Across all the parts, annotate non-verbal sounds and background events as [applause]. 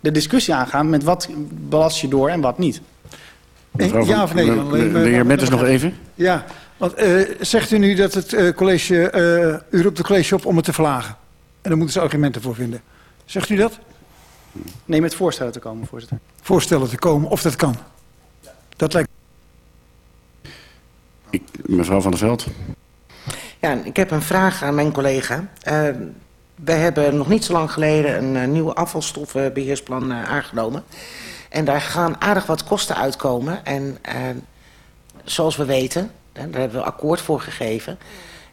de discussie aangaan met wat belast je door en wat niet. Mevrouw ja of nee? De heer Metters nog even. Ja, want uh, zegt u nu dat het uh, college, uh, u roept het college op om het te verlagen. En daar moeten ze argumenten voor vinden. Zegt u dat? Nee, met voorstellen te komen, voorzitter. Voorstellen te komen, of dat kan. Dat lijkt... Ik, mevrouw Van der Veld. Ja, ik heb een vraag aan mijn collega. We hebben nog niet zo lang geleden een uh, nieuw afvalstoffenbeheersplan uh, aangenomen. En daar gaan aardig wat kosten uitkomen. En zoals we weten, daar hebben we akkoord voor gegeven.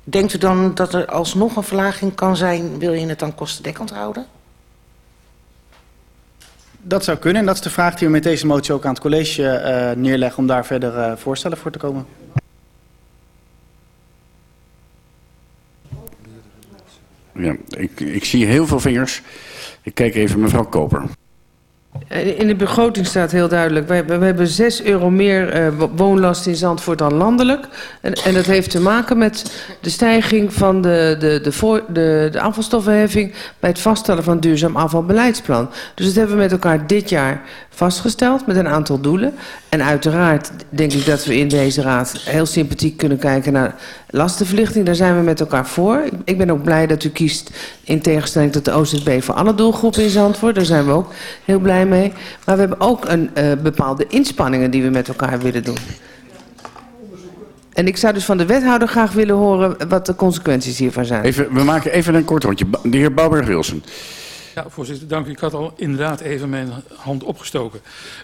Denkt u dan dat er alsnog een verlaging kan zijn? Wil je het dan kostendekkend houden? Dat zou kunnen en dat is de vraag die we met deze motie ook aan het college neerleggen om daar verder voorstellen voor te komen. Ja, ik, ik zie heel veel vingers. Ik kijk even mevrouw Koper. In de begroting staat heel duidelijk, we hebben, we hebben 6 euro meer uh, woonlast in Zandvoort dan landelijk. En, en dat heeft te maken met de stijging van de, de, de, de, de afvalstoffenheffing bij het vaststellen van duurzaam afvalbeleidsplan. Dus dat hebben we met elkaar dit jaar vastgesteld met een aantal doelen. En uiteraard denk ik dat we in deze raad heel sympathiek kunnen kijken naar lastenverlichting. Daar zijn we met elkaar voor. Ik, ben ook blij dat u kiest in tegenstelling tot de OZB voor alle doelgroepen in Zandvoort. Daar zijn we ook heel blij mee. Maar we hebben ook een uh, bepaalde inspanningen die we met elkaar willen doen. En ik zou dus van de wethouder graag willen horen wat de consequenties hiervan zijn. Even, we maken even een kort rondje. De heer Bouwberg-Wilson. Ja, voorzitter, dank u. Ik had al inderdaad even mijn hand opgestoken.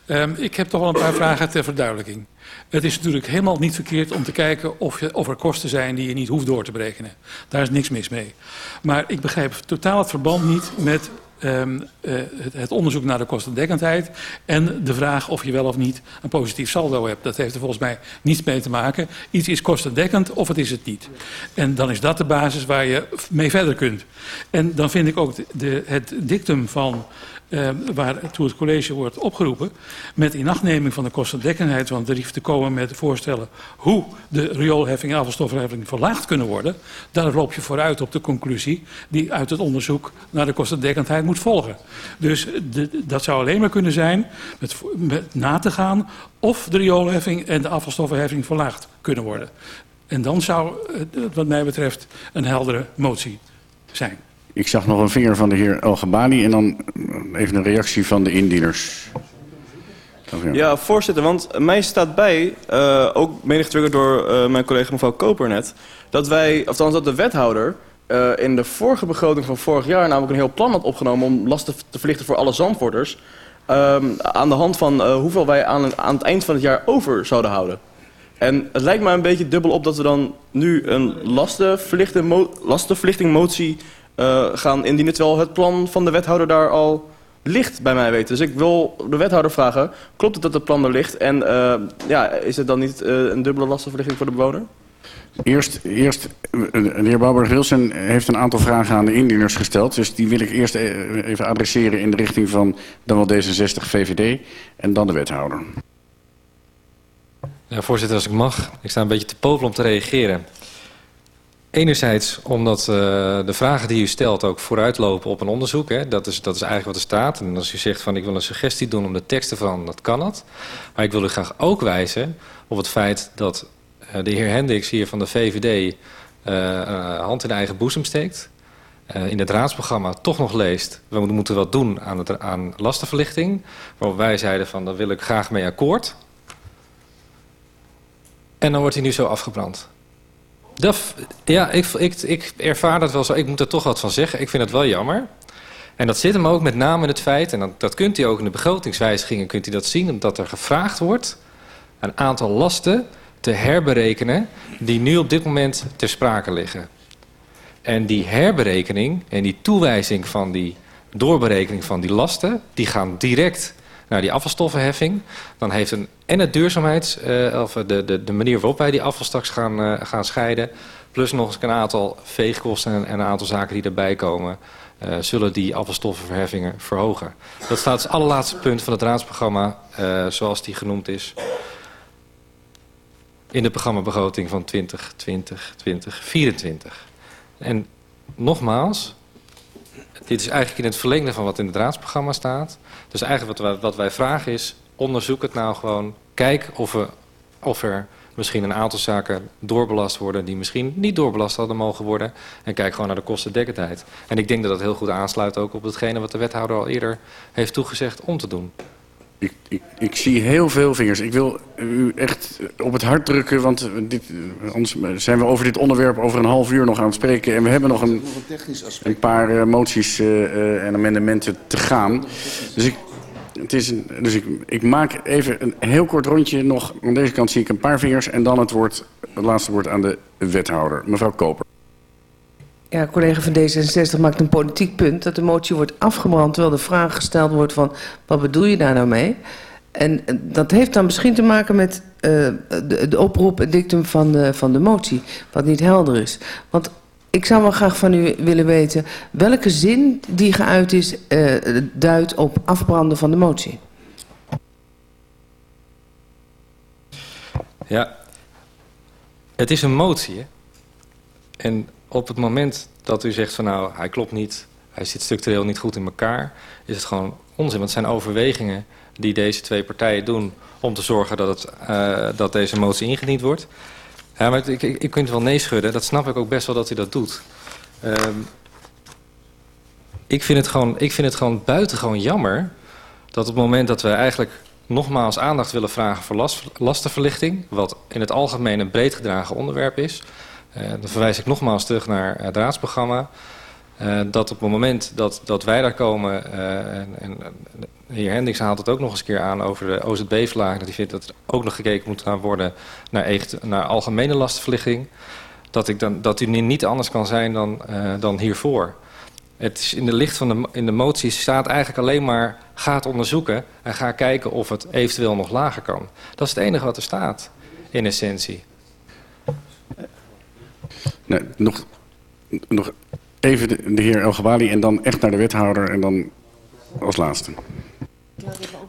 Um, ik heb toch wel een paar vragen ter verduidelijking. Het is natuurlijk helemaal niet verkeerd om te kijken of, je, er kosten zijn die je niet hoeft door te berekenen. Daar is niks mis mee. Maar ik begrijp totaal het verband niet met um, uh, het, onderzoek naar de kostendekkendheid en de vraag of je wel of niet een positief saldo hebt. Dat heeft er volgens mij niets mee te maken. Iets is kostendekkend of het is het niet. En dan is dat de basis waar je mee verder kunt. En dan vind ik ook de, het dictum van uh, waartoe het college wordt opgeroepen, met inachtneming van de kostendekkendheid van het tarief te komen met voorstellen hoe de rioolheffing en afvalstoffenheffing verlaagd kunnen worden, daar loop je vooruit op de conclusie die uit het onderzoek naar de kostendekkendheid moet volgen. Dus de, dat zou alleen maar kunnen zijn met, met na te gaan of de rioolheffing en de afvalstoffenheffing verlaagd kunnen worden. En dan zou het wat mij betreft een heldere motie zijn. Ik zag nog een vinger van de heer Elgebani en dan even een reactie van de indieners. Ja. voorzitter, want mij staat bij, uh, ook mede getriggerd door uh, mijn collega mevrouw Koper net, dat wij, of dat de wethouder uh, in de vorige begroting van vorig jaar namelijk een heel plan had opgenomen om lasten te verlichten voor alle zandvoorters. Um, aan de hand van hoeveel wij aan, aan het eind van het jaar over zouden houden. En het lijkt mij een beetje dubbel op dat we dan nu een lastenverlichting motie uh, gaan indienen... terwijl het plan van de wethouder daar al ligt bij mij weten. Dus ik wil de wethouder vragen, klopt het dat het plan er ligt? En uh, ja, is het dan niet uh, een dubbele lastenverlichting voor de bewoner? Eerst, eerst de heer Bouwberg-Wilson heeft een aantal vragen aan de indieners gesteld. Dus die wil ik eerst even adresseren in de richting van dan wel D66 VVD en dan de wethouder. Ja, voorzitter, als ik mag. Ik sta een beetje te popelen om te reageren. Enerzijds omdat uh, de vragen die u stelt ook vooruitlopen op een onderzoek. Hè. Dat, is, dat is eigenlijk wat er staat. En als u zegt van ik wil een suggestie doen om de teksten van, dat kan het. Maar ik wil u graag ook wijzen op het feit dat uh, de heer Hendricks hier van de VVD uh, hand in eigen boezem steekt. in het raadsprogramma toch nog leest, we moeten wat doen aan, het, aan lastenverlichting. Waarop wij zeiden van daar wil ik graag mee akkoord. En dan wordt hij nu zo afgebrand. Dat, ja, ik, ik, ervaar dat wel zo. Ik moet er toch wat van zeggen. Ik vind het wel jammer. En dat zit hem ook met name in het feit... en dat, dat kunt u ook in de begrotingswijzigingen kunt u dat zien... omdat er gevraagd wordt een aantal lasten te herberekenen... die nu op dit moment ter sprake liggen. En die herberekening en die toewijzing van die doorberekening van die lasten... die gaan direct naar die afvalstoffenheffing. Dan heeft een, en het duurzaamheids, uh, of de, de, de manier waarop wij die afval straks gaan, uh, gaan scheiden. Plus nog eens een aantal veegkosten en, en een aantal zaken die erbij komen. Uh, zullen die afvalstoffenverheffingen verhogen. Dat staat als allerlaatste punt van het raadsprogramma, zoals die genoemd is. In de programmabegroting van 2020, 2024. En nogmaals, dit is eigenlijk in het verlengde van wat in het raadsprogramma staat. Dus eigenlijk wat wij, wat wij vragen is, onderzoek het nou gewoon. Kijk of, of er misschien een aantal zaken doorbelast worden... die misschien niet doorbelast hadden mogen worden. En kijk gewoon naar de kostendekkendheid. En ik denk dat dat heel goed aansluit ook op hetgene wat de wethouder al eerder heeft toegezegd om te doen. Ik, ik, ik, zie heel veel vingers. Ik wil u echt op het hart drukken, want dit, anders zijn we over dit onderwerp over een half uur nog aan het spreken. En we hebben nog een, een paar uh, moties uh, en amendementen te gaan. Dus ik, het is een, dus ik, ik maak even een heel kort rondje nog. Aan deze kant zie ik een paar vingers en dan het, woord, het laatste woord aan de wethouder, mevrouw Koper. Ja, collega van D66 maakt een politiek punt dat de motie wordt afgebrand terwijl de vraag gesteld wordt van wat bedoel je daar nou mee? En dat heeft dan misschien te maken met uh, de, oproep, het dictum van de, van de motie, wat niet helder is. Want ik zou wel graag van u willen weten welke zin die geuit is uh, duidt op afbranden van de motie. Ja, het is een motie. Hè? En op het moment dat u zegt van nou, hij klopt niet, hij zit structureel niet goed in elkaar, is het gewoon onzin. Want het zijn overwegingen die deze twee partijen doen om te zorgen dat, het, uh, dat deze motie ingediend wordt. Ja, maar ik, ik, ik kunt wel nee schudden, dat snap ik ook best wel dat u dat doet. Um, ik, vind het gewoon, ik vind het gewoon buitengewoon jammer dat op het moment dat we eigenlijk nogmaals aandacht willen vragen voor last, lastenverlichting, wat in het algemeen een breed gedragen onderwerp is, dan verwijs ik nogmaals terug naar het raadsprogramma. Uh, dat op het moment dat, dat wij daar komen, en, en de heer Hendricks haalt het ook nog eens een keer aan over de OZB-vlaag, dat hij vindt dat er ook nog gekeken moet gaan worden naar, echt, naar algemene lastenverlichting, dat, ik dan, dat u niet anders kan zijn dan, dan hiervoor. Het is in de licht van de, in de motie staat eigenlijk alleen maar ga het onderzoeken en ga kijken of het eventueel nog lager kan. Dat is het enige wat er staat, in essentie. Nog, nog even de, heer El Gabali en dan echt naar de wethouder en dan als laatste.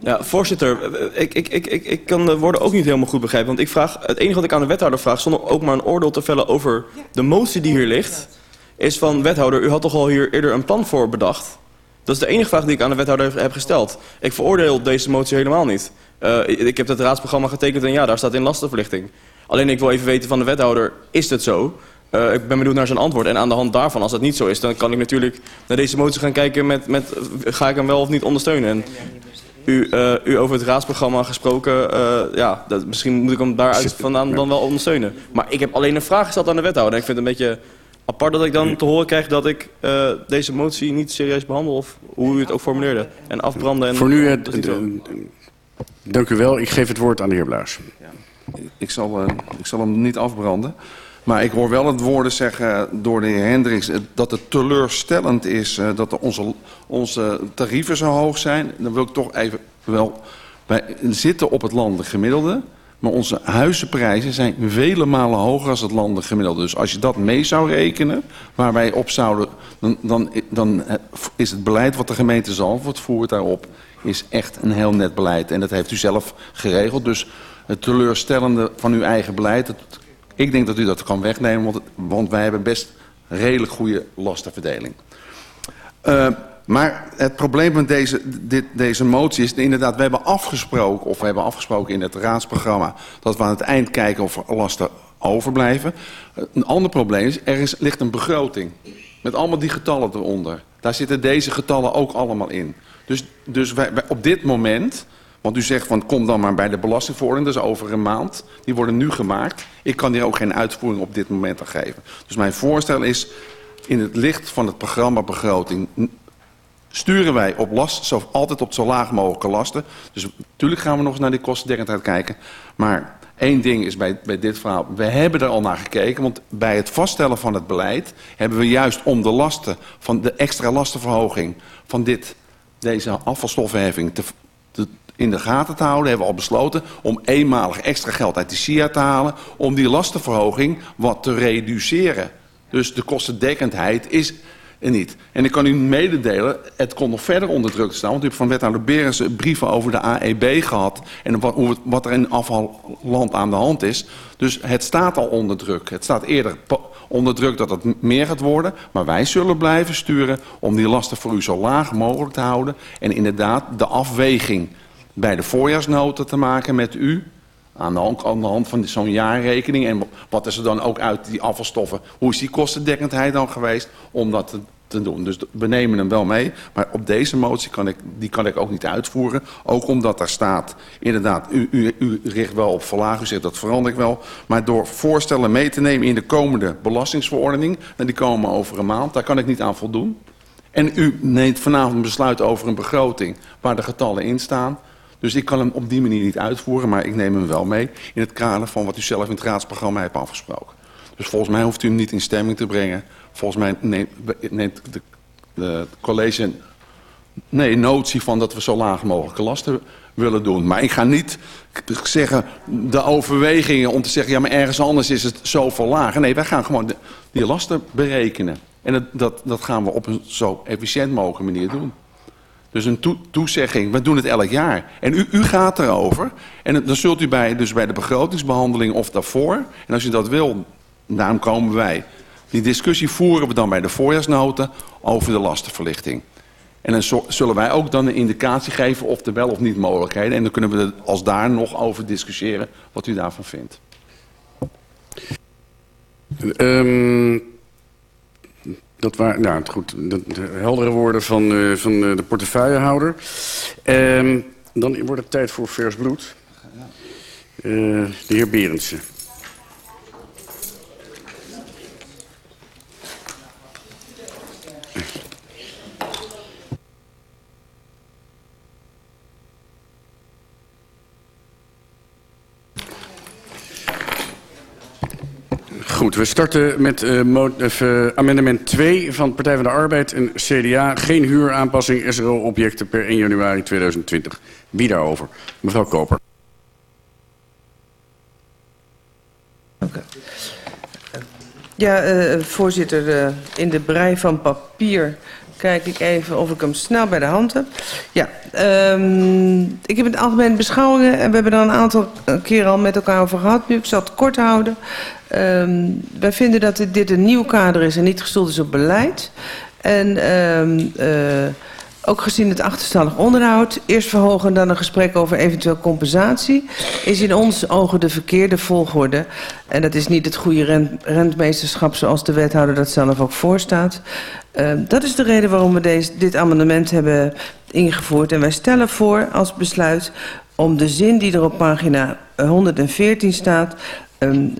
Ja, voorzitter, ik, ik, ik, ik, kan de woorden ook niet helemaal goed begrijpen. Want ik vraag, het enige wat ik aan de wethouder vraag, zonder ook maar een oordeel te vellen over de motie die hier ligt, is van wethouder, u had toch al hier eerder een plan voor bedacht? Dat is de enige vraag die ik aan de wethouder heb gesteld. Ik veroordeel deze motie helemaal niet. Uh, ik heb het raadsprogramma getekend en ja, daar staat in lastenverlichting. Alleen ik wil even weten van de wethouder, is het zo? Uh, ik ben benieuwd naar zijn antwoord. En aan de hand daarvan, als dat niet zo is, dan kan ik natuurlijk naar deze motie gaan kijken met, met ga ik hem wel of niet ondersteunen. En u, uh, u over het raadsprogramma gesproken, uh, ja, dat, misschien moet ik hem daaruit vandaan dan wel ondersteunen. Maar ik heb alleen een vraag gesteld aan de wethouder. En ik vind het een beetje apart dat ik dan te horen krijg dat ik uh, deze motie niet serieus behandel. Of hoe u het ook formuleerde. En afbranden. En, Voor nu, uh, dank u wel. Ik geef het woord aan de heer Bluis. Ja. Ik, zal, ik zal hem niet afbranden. Maar ik hoor wel het woorden zeggen door de heer Hendricks... dat het teleurstellend is uh, dat onze, onze tarieven zo hoog zijn. Dan wil ik toch even wel... Wij zitten op het landelijk gemiddelde... maar onze huizenprijzen zijn vele malen hoger dan het landelijk gemiddelde. Dus als je dat mee zou rekenen, waar wij op zouden... dan, dan, dan is het beleid wat de gemeente Zandvoort voert daarop... is echt een heel net beleid. En dat heeft u zelf geregeld. Dus het teleurstellende van uw eigen beleid... ik denk dat u dat kan wegnemen, want, want wij hebben best redelijk goede lastenverdeling. Uh, maar het probleem met deze, dit, deze motie is inderdaad, we hebben afgesproken, of we hebben afgesproken in het raadsprogramma, dat we aan het eind kijken of er lasten overblijven. Een ander probleem is, er is, ligt een begroting met allemaal die getallen eronder. Daar zitten deze getallen ook allemaal in. Dus, dus wij, op dit moment want u zegt van kom dan maar bij de belastingverordening, dat is over een maand. Die worden nu gemaakt. Ik kan hier ook geen uitvoering op dit moment aan geven. Dus mijn voorstel is in het licht van het programma begroting sturen wij op last, zo, altijd op zo laag mogelijke lasten. Dus natuurlijk gaan we nog eens naar die kostendekkendheid kijken. Maar één ding is bij, bij dit verhaal, we hebben er al naar gekeken. Want bij het vaststellen van het beleid hebben we juist om de lasten van de extra lastenverhoging van dit, deze afvalstoffenheffing te, te, in de gaten te houden, hebben we al besloten om eenmalig extra geld uit de SIA te halen, om die lastenverhoging wat te reduceren. Dus de kostendekkendheid is er niet. En ik kan u mededelen, het kon nog verder onder druk staan, want u hebt van wethouder Berens brieven over de AEB gehad en wat, wat er in afvalland aan de hand is. Dus het staat al onder druk. Het staat eerder onder druk dat het meer gaat worden. Maar wij zullen blijven sturen om die lasten voor u zo laag mogelijk te houden. En inderdaad de afweging bij de voorjaarsnota te maken met u. Aan de, hand, aan de hand van zo'n jaarrekening. En wat is er dan ook uit die afvalstoffen? Hoe is die kostendekkendheid dan geweest om dat te, doen? Dus we nemen hem wel mee. Maar op deze motie kan ik, die kan ik ook niet uitvoeren. Ook omdat daar staat, inderdaad, u, u, u richt wel op verlaag. U zegt dat verander ik wel. Maar door voorstellen mee te nemen in de komende belastingsverordening. En die komen over een maand. Daar kan ik niet aan voldoen. En u neemt vanavond een besluit over een begroting waar de getallen in staan. Dus ik kan hem op die manier niet uitvoeren, maar ik neem hem wel mee in het kader van wat u zelf in het raadsprogramma hebt afgesproken. Dus volgens mij hoeft u hem niet in stemming te brengen. Volgens mij neemt, de, de college nee, notie van dat we zo laag mogelijke lasten willen doen. Maar ik ga niet zeggen de overwegingen om te zeggen... ja, maar ergens anders is het zoveel lager. Nee, wij gaan gewoon die lasten berekenen. En dat, dat, dat gaan we op een zo efficiënt mogelijke manier doen. Dus een toe toezegging, we doen het elk jaar. En u, u gaat erover. En dan zult u bij, dus bij de begrotingsbehandeling of daarvoor... en als u dat wil, daarom komen wij... die discussie voeren we dan bij de voorjaarsnoten over de lastenverlichting. En dan zullen wij ook dan een indicatie geven of er wel of niet mogelijkheden. En dan kunnen we als daar nog over discussiëren wat u daarvan vindt. Um, dat waren, nou goed, de, de heldere woorden van, uh, van uh, de portefeuillehouder. Um, dan wordt het tijd voor vers bloed. Uh, de heer Berendsen. We starten met uh, uh, amendement 2 van Partij van de Arbeid en CDA. Geen huuraanpassing SRO-objecten per 1 januari 2020. Wie daarover? Mevrouw Koper. Ja, uh, voorzitter, in de brei van papier kijk ik even of ik hem snel bij de hand heb. Ja, um, ik heb het algemeen beschouwingen en we hebben er een aantal keer al met elkaar over gehad. Nu, ik zal het kort houden. Um, wij vinden dat dit, een nieuw kader is en niet gestoeld is op beleid. En um, uh, ook gezien het achterstallig onderhoud, eerst verhogen en dan een gesprek over eventueel compensatie, is in ons ogen de verkeerde volgorde. En dat is niet het goede rent, rentmeesterschap zoals de wethouder dat zelf ook voorstaat. Uh, dat is de reden waarom we deze, dit amendement hebben ingevoerd. En wij stellen voor als besluit om de zin die er op pagina 114 staat... Um,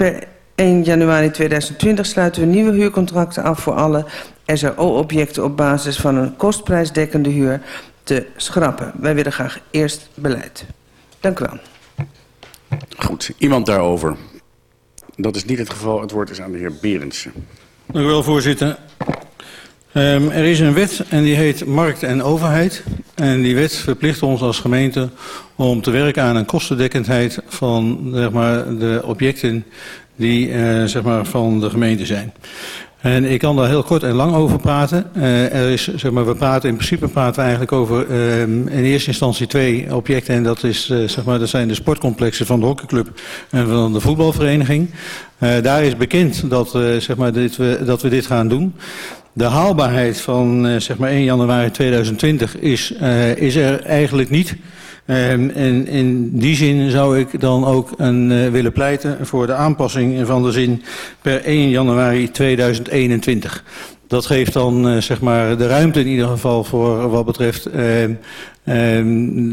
per 1 januari 2020 sluiten we nieuwe huurcontracten af voor alle SRO-objecten op basis van een kostprijsdekkende huur te schrappen. Wij willen graag eerst beleid. Dank u wel. Goed, iemand daarover? Dat is niet het geval. Het woord is aan de heer Berendsen. Dank u wel, voorzitter. Um, er is een wet en die heet Markt en Overheid. En die wet verplicht ons als gemeente om te werken aan een kostendekkendheid van zeg maar, de objecten die uh, zeg maar, van de gemeente zijn. En ik kan daar heel kort en lang over praten. Uh, er is, zeg maar, we praten in principe praten we eigenlijk over uh, in eerste instantie twee objecten. En dat, is, uh, zeg maar, dat zijn de sportcomplexen van de hockeyclub en van de voetbalvereniging. Daar is bekend dat, zeg maar, dit, we, dat we dit gaan doen. De haalbaarheid van uh, zeg maar 1 januari 2020 is, uh, is er eigenlijk niet. Um, en in die zin zou ik dan ook een, uh, willen pleiten voor de aanpassing van de zin per 1 januari 2021. Dat geeft dan zeg maar de ruimte in ieder geval voor wat betreft uh, uh,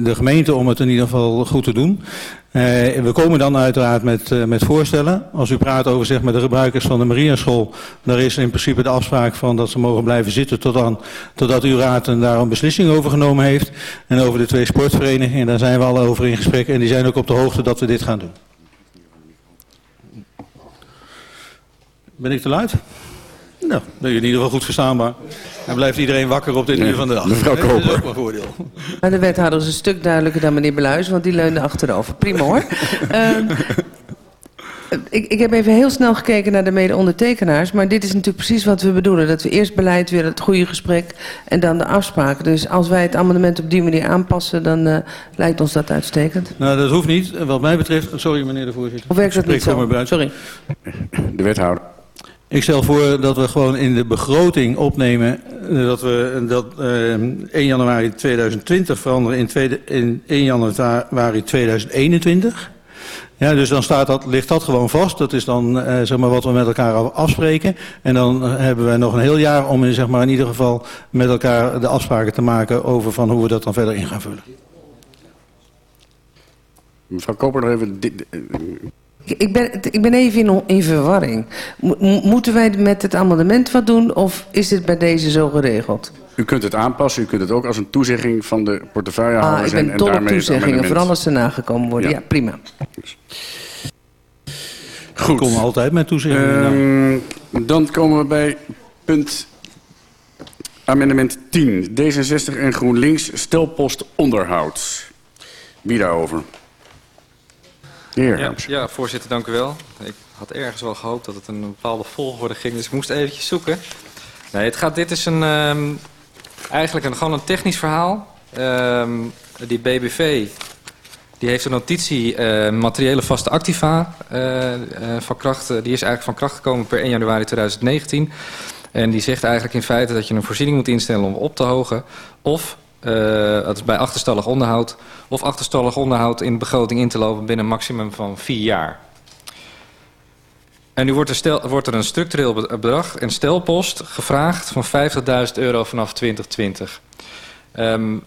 de gemeente om het in ieder geval goed te doen. Uh, we komen dan uiteraard met, uh, met voorstellen. Als u praat over zeg maar, de gebruikers van de Mariaschool, daar is in principe de afspraak van dat ze mogen blijven zitten tot totdat uw raad daar een beslissing over genomen heeft. En over de twee sportverenigingen, daar zijn we al over in gesprek en die zijn ook op de hoogte dat we dit gaan doen. Ben ik te luid? Nou, ben je in ieder geval goed verstaanbaar. Dan blijft iedereen wakker op dit Nee, uur van de dag. mevrouw Dat is Koper. ook mijn voordeel. Maar de wethouder is een stuk duidelijker dan meneer Beluis, want die leunde achterover. Prima hoor. um, [laughs] Ik, ik heb even heel snel gekeken naar de mede-ondertekenaars. Maar dit is natuurlijk precies wat we bedoelen. Dat we eerst beleid, weer het goede gesprek en dan de afspraken. Dus als wij het amendement op die manier aanpassen, dan uh, lijkt ons dat uitstekend. Nou, dat hoeft niet. Wat mij betreft... Sorry, meneer de voorzitter. Of werkt dat niet zo? Sorry. De wethouder. Ik stel voor dat we gewoon in de begroting opnemen dat we dat uh, 1 januari 2020 veranderen in, in 1 januari 2021. Ja, dus dan staat dat, ligt dat gewoon vast. Dat is dan zeg maar wat we met elkaar afspreken. En dan hebben we nog een heel jaar om in, zeg maar, in ieder geval met elkaar de afspraken te maken over van hoe we dat dan verder in gaan vullen. Mevrouw Koper, nog even... Ik ben, ik ben even in, in verwarring. Mo moeten wij met het amendement wat doen of is dit bij deze zo geregeld? U kunt het aanpassen, u kunt het ook als een toezegging van de portefeuillehouder ah, zijn. Ik ben dol op toezeggingen, vooral als ze nagekomen worden. Ja, ja prima. Goed. We komen altijd met toezeggingen. Um, dan komen we bij punt amendement 10. D66 en GroenLinks stelpost onderhoud. Wie daarover? Ja, ja, voorzitter, dank u wel. Ik had ergens wel gehoopt dat het een bepaalde volgorde ging, dus ik moest eventjes zoeken. Nee, het gaat, dit is een, um, eigenlijk een, gewoon een technisch verhaal. Um, die BBV die heeft een notitie uh, materiële vaste activa uh, uh, van kracht. die is eigenlijk van kracht gekomen per 1 januari 2019. En die zegt eigenlijk in feite dat je een voorziening moet instellen om op te hogen. Of uh, dat is bij achterstallig onderhoud. Of achterstallig onderhoud in begroting in te lopen binnen een maximum van vier jaar. En nu wordt er, wordt er een structureel bedrag, een stelpost, gevraagd van 50.000 euro vanaf 2020. Um,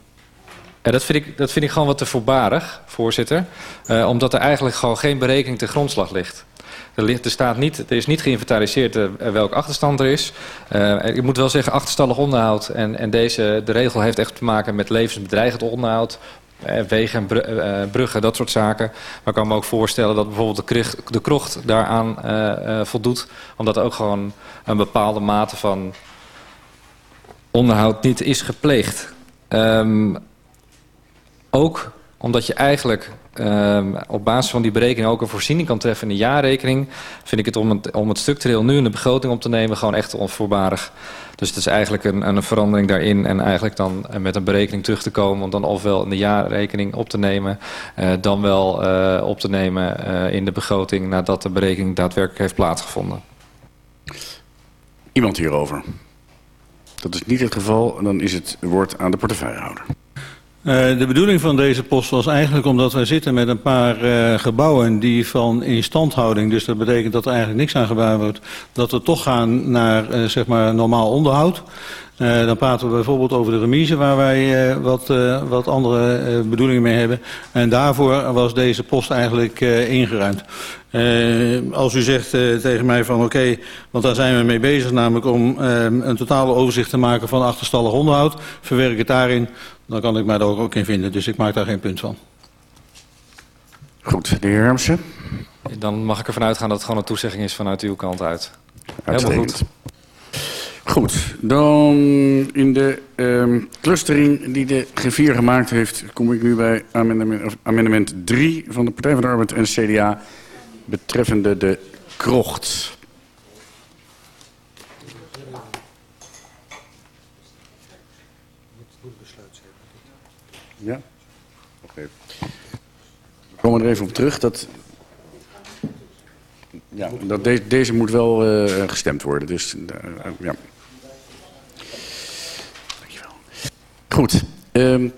en dat vind, ik, dat vind ik gewoon wat te voorbarig, voorzitter. Uh, omdat er eigenlijk gewoon geen berekening te grondslag ligt. Er, staat niet, er is niet geïnventariseerd uh, welke achterstand er is. Uh, ik moet wel zeggen, achterstallig onderhoud. En, en deze, de regel heeft echt te maken met levensbedreigend onderhoud. Uh, wegen en bruggen, dat soort zaken. Maar ik kan me ook voorstellen dat bijvoorbeeld de, krocht, daaraan voldoet. Omdat er ook gewoon een bepaalde mate van onderhoud niet is gepleegd. Um, ook omdat je eigenlijk um, op basis van die berekening ook een voorziening kan treffen in de jaarrekening... vind ik het om het, om het structureel nu in de begroting op te nemen gewoon echt onvoorbarig. Dus het is eigenlijk een, een verandering daarin en eigenlijk dan met een berekening terug te komen... om dan ofwel in de jaarrekening op te nemen, uh, dan wel uh, op te nemen uh, in de begroting... nadat de berekening daadwerkelijk heeft plaatsgevonden. Iemand hierover? Dat is niet het geval, dan is het woord aan de portefeuillehouder. Uh, de bedoeling van deze post was eigenlijk omdat wij zitten met een paar uh, gebouwen die van instandhouding, dus dat betekent dat er eigenlijk niks aan gebouwd wordt, dat we toch gaan naar uh, zeg maar normaal onderhoud. Uh, dan praten we bijvoorbeeld over de remise waar wij uh, wat, uh, wat andere bedoelingen mee hebben. En daarvoor was deze post eigenlijk ingeruimd. als u zegt tegen mij van oké, okay, want daar zijn we mee bezig, namelijk om een totale overzicht te maken van achterstallig onderhoud, verwerk het daarin, dan kan ik mij daar ook in vinden. Dus ik maak daar geen punt van. Goed, de heer Hermsen. Dan mag ik ervan uitgaan dat het gewoon een toezegging is vanuit uw kant uit. Helemaal goed. Goed, dan in de um, clustering die de G4 gemaakt heeft... kom ik nu bij amendement, amendement 3 van de Partij van de Arbeid en CDA... betreffende de krocht. Ja? Oké. We komen er even op terug. Dat, ja, dat de, deze moet wel uh, gestemd worden. Dus uh, ja. Goed. Um,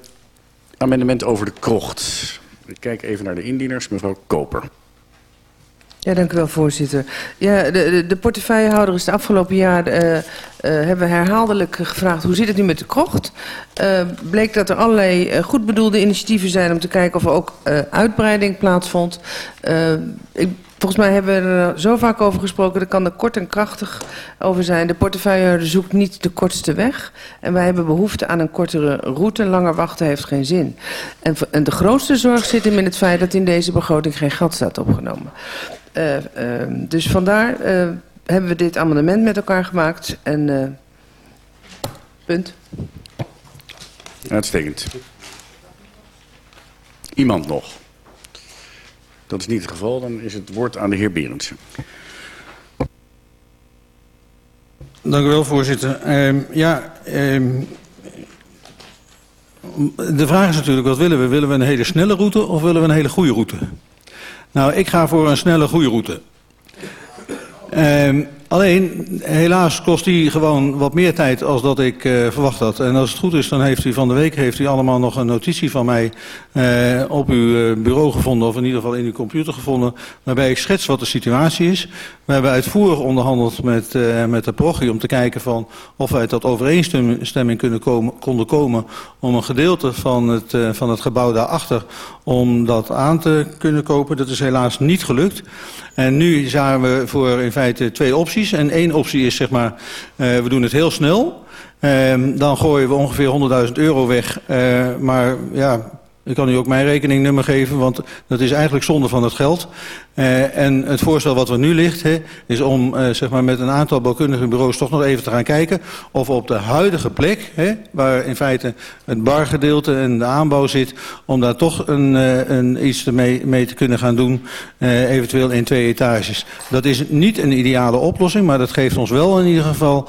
amendement over de krocht. Ik kijk even naar de indieners. Mevrouw Koper. Ja, dank u wel, voorzitter. Ja, de, de, de portefeuillehouder is de afgelopen jaar... Uh, uh, hebben herhaaldelijk gevraagd... hoe zit het nu met de krocht? Uh, bleek dat er allerlei goed bedoelde initiatieven zijn... om te kijken of er ook uitbreiding plaatsvond. Ik Volgens mij hebben we er zo vaak over gesproken, daar kan er kort en krachtig over zijn. De portefeuillehouder zoekt niet de kortste weg. En wij hebben behoefte aan een kortere route. Langer wachten heeft geen zin. En, de grootste zorg zit hem in het feit dat in deze begroting geen gat staat opgenomen. Uh, uh, dus vandaar uh, hebben we dit amendement met elkaar gemaakt. En punt. Uitstekend. Iemand nog? Dat is niet het geval. Dan is het woord aan de heer Berendsen. Dank u wel, voorzitter. Ehm, ja, ehm, de vraag is natuurlijk, wat willen we? Willen we een hele snelle route of willen we een hele goede route? Nou, ik ga voor een snelle, goede route. Ehm, alleen, helaas kost die gewoon wat meer tijd als dat ik uh, verwacht had. En als het goed is, dan heeft u van de week heeft u allemaal nog een notitie van mij uh, op uw uh, bureau gevonden, of in ieder geval in uw computer gevonden, waarbij ik schets wat de situatie is. We hebben uitvoerig onderhandeld met, met de progie om te kijken van of wij tot overeenstemming kunnen komen, konden komen om een gedeelte van het, van het gebouw daarachter om dat aan te kunnen kopen. Dat is helaas niet gelukt. En nu zijn we voor in feite twee opties. En één optie is zeg maar, uh, we doen het heel snel. Uh, dan gooien we ongeveer 100.000 euro weg. Uh, maar ja, ik kan u ook mijn rekeningnummer geven, want dat is eigenlijk zonde van het geld. Uh, en het voorstel wat er nu ligt, is om uh, zeg maar met een aantal bouwkundige bureaus toch nog even te gaan kijken of op de huidige plek, waar in feite het bargedeelte en de aanbouw zit, om daar toch een, uh, een iets mee, mee te kunnen gaan doen, eventueel in twee etages. Dat is niet een ideale oplossing, maar dat geeft ons wel in ieder geval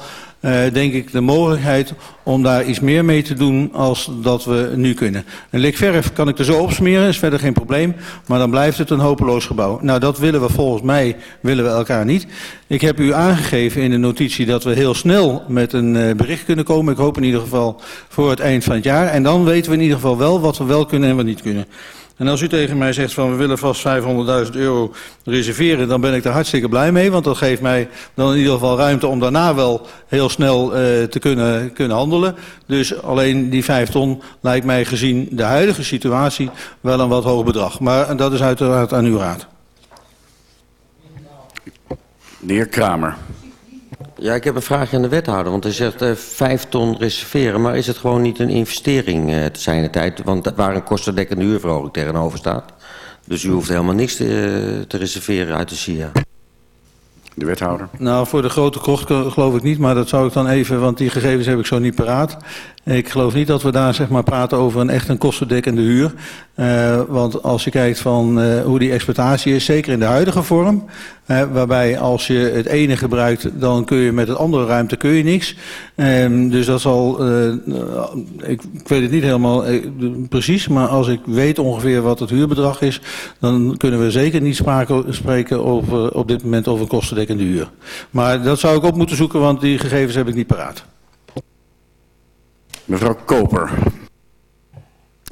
denk ik de mogelijkheid om daar iets meer mee te doen als dat we nu kunnen. Een likverf kan ik er zo opsmeren, is verder geen probleem, maar dan blijft het een hopeloos gebouw. Nou, dat willen we volgens mij, willen we elkaar niet. Ik heb u aangegeven in de notitie dat we heel snel met een uh, bericht kunnen komen. Ik hoop in ieder geval voor het eind van het jaar. En dan weten we in ieder geval wel wat we wel kunnen en wat niet kunnen. En als u tegen mij zegt van we willen vast 500.000 euro reserveren, dan ben ik daar hartstikke blij mee. Want dat geeft mij dan in ieder geval ruimte om daarna wel heel snel uh, te kunnen, kunnen handelen. Dus alleen die 5 ton lijkt mij gezien de huidige situatie wel een wat hoog bedrag. Maar dat is uiteraard aan uw raad. De heer Kramer. Ja, ik heb een vraagje aan de wethouder. Want hij zegt uh, 5 ton reserveren. Maar is het gewoon niet een investering uh, te zijn de tijd? Want waar een kostendekkende huurverhoging tegenover staat. Dus u hoeft helemaal niks te, uh, te reserveren uit de SIA. De wethouder. Nou, voor de grote kost geloof ik niet. Maar dat zou ik dan even, want die gegevens heb ik zo niet paraat. Ik geloof niet dat we daar zeg maar, praten over een echt een kostendekkende huur. Uh, want als je kijkt van uh, hoe die exploitatie is, zeker in de huidige vorm, uh, waarbij als je het ene gebruikt, dan kun je met het andere ruimte kun je niks. Um, dus dat zal, ik, ik weet het niet helemaal precies, maar als ik weet ongeveer wat het huurbedrag is, dan kunnen we zeker niet spreken over, op dit moment over een kostendekkende huur. Maar dat zou ik op moeten zoeken, want die gegevens heb ik niet paraat. Mevrouw Koper.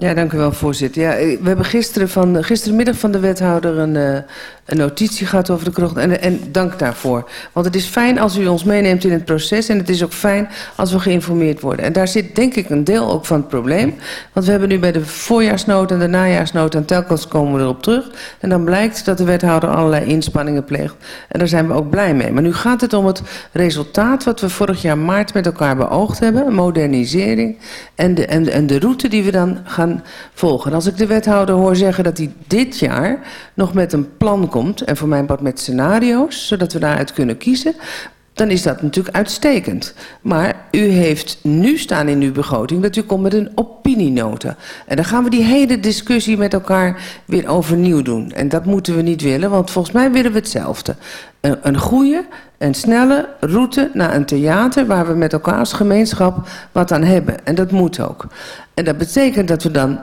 Ja, dank u wel, voorzitter. Ja, we hebben gisteren van, gisterenmiddag van de wethouder een, uh, een notitie gehad over de krocht. En, en dank daarvoor. Want het is fijn als u ons meeneemt in het proces. En het is ook fijn als we geïnformeerd worden. En daar zit denk ik een deel ook van het probleem. Want we hebben nu bij de voorjaarsnood en de najaarsnood... en telkens komen we erop terug. En dan blijkt dat de wethouder allerlei inspanningen pleegt. En daar zijn we ook blij mee. Maar nu gaat het om het resultaat wat we vorig jaar maart met elkaar beoogd hebben. Modernisering. En de, en, en de route die we dan gaan volgen. Als ik de wethouder hoor zeggen dat hij dit jaar nog met een plan komt... en voor mijn part met scenario's, zodat we daaruit kunnen kiezen... dan is dat natuurlijk uitstekend. Maar u heeft nu staan in uw begroting dat u komt met een opinienota. En dan gaan we die hele discussie met elkaar weer overnieuw doen. En dat moeten we niet willen, want volgens mij willen we hetzelfde. Een, een goede en snelle route naar een theater... waar we met elkaar als gemeenschap wat aan hebben. En dat moet ook. En dat betekent dat we dan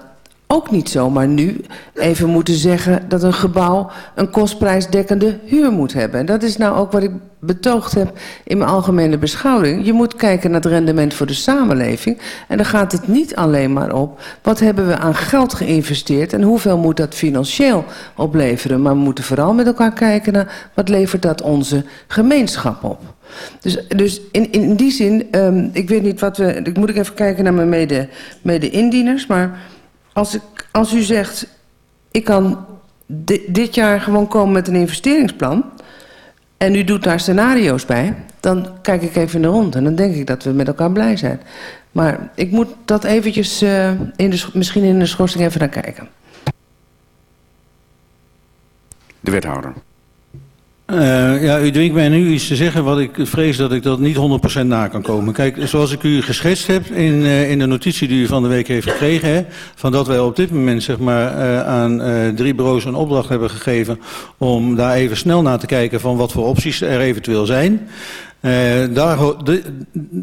ook niet zomaar nu even moeten zeggen dat een gebouw een kostprijsdekkende huur moet hebben. En dat is nou ook wat ik betoogd heb in mijn algemene beschouwing. Je moet kijken naar het rendement voor de samenleving. En dan gaat het niet alleen maar op wat hebben we aan geld geïnvesteerd en hoeveel moet dat financieel opleveren. Maar we moeten vooral met elkaar kijken naar wat levert dat onze gemeenschap op. Dus, dus in, in die zin, um, ik weet niet wat we... Ik moet ik even kijken naar mijn mede, mede indieners, maar... Als, u zegt, ik kan di dit jaar gewoon komen met een investeringsplan... en u doet daar scenario's bij, dan kijk ik even in de rond... en dan denk ik dat we met elkaar blij zijn. Maar ik moet dat eventjes uh, in de, misschien in de schorsing even naar kijken. De wethouder. Uh, ja, u dwingt mij nu iets te zeggen wat ik vrees dat ik dat niet 100% na kan komen. Kijk, zoals ik u geschetst heb in, uh, in de notitie die u van de week heeft gekregen... Hè, van dat wij op dit moment zeg maar, uh, aan drie bureaus een opdracht hebben gegeven... om daar even snel naar te kijken van wat voor opties er eventueel zijn... Uh, daar,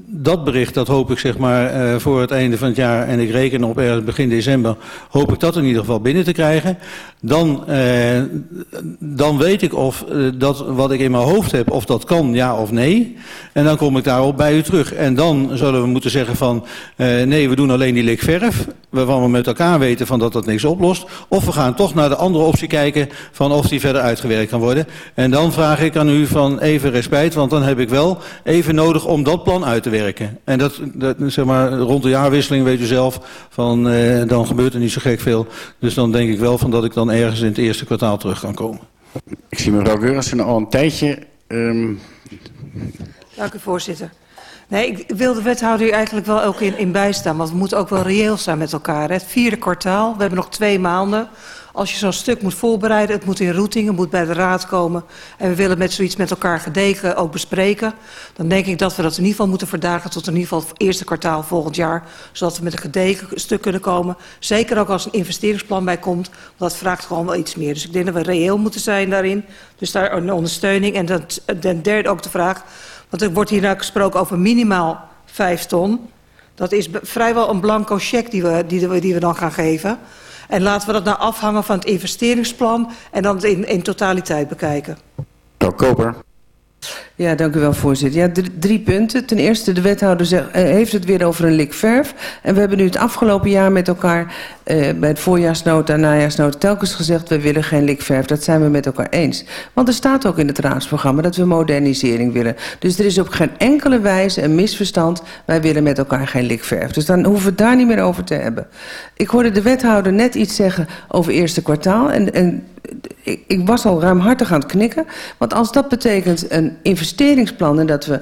dat bericht, dat hoop ik zeg maar uh, voor het einde van het jaar en ik reken op ergens begin december, hoop ik dat in ieder geval binnen te krijgen. Dan, uh, dan weet ik of dat wat ik in mijn hoofd heb, of dat kan, ja of nee. En dan kom ik daarop bij u terug. En dan zullen we moeten zeggen van, nee, we doen alleen die likverf, waarvan we met elkaar weten van dat dat niks oplost. Of we gaan toch naar de andere optie kijken van of die verder uitgewerkt kan worden. En dan vraag ik aan u van even respijt, want dan heb ik wel even nodig om dat plan uit te werken. En dat, dat zeg maar, rond de jaarwisseling weet u zelf, van, uh, dan gebeurt er niet zo gek veel. Dus dan denk ik wel van dat ik dan ergens in het eerste kwartaal terug kan komen. Ik zie mevrouw Geurissen al een tijdje... Um... Dank u voorzitter. Nee, ik wil de wethouder hier eigenlijk wel ook in, in bijstaan. Want we moeten ook wel reëel zijn met elkaar. Hè. Het vierde kwartaal, we hebben nog twee maanden. Als je zo'n stuk moet voorbereiden, het moet in routing, het moet bij de raad komen... en we willen met zoiets met elkaar gedegen ook bespreken... dan denk ik dat we dat in ieder geval moeten verdagen... tot in ieder geval het eerste kwartaal volgend jaar... zodat we met een gedegen stuk kunnen komen. Zeker ook als een investeringsplan bij komt, want dat vraagt gewoon wel iets meer. Dus ik denk dat we reëel moeten zijn daarin. Dus daar een ondersteuning. En ten derde ook de vraag... want er wordt hier nou gesproken over minimaal 5 ton... Dat is vrijwel een blanco cheque die we, die, die we dan gaan geven. En laten we dat nou afhangen van het investeringsplan en dan in, in totaliteit bekijken. Mevrouw Koper. Ja, dank u wel, voorzitter. Ja, drie, punten. Ten eerste, de wethouder zegt, uh, heeft het weer over een lik verf. En we hebben nu het afgelopen jaar met elkaar uh, bij het voorjaarsnota en najaarsnota telkens gezegd... we willen geen lik verf. Dat zijn we met elkaar eens. Want er staat ook in het raadsprogramma dat we modernisering willen. Dus er is op geen enkele wijze een misverstand. Wij willen met elkaar geen lik verf. Dus dan hoeven we het daar niet meer over te hebben. Ik hoorde de wethouder net iets zeggen over eerste kwartaal. En, en ik, ik was al ruimhartig aan het knikken. Want als dat betekent een investeringsplan en dat we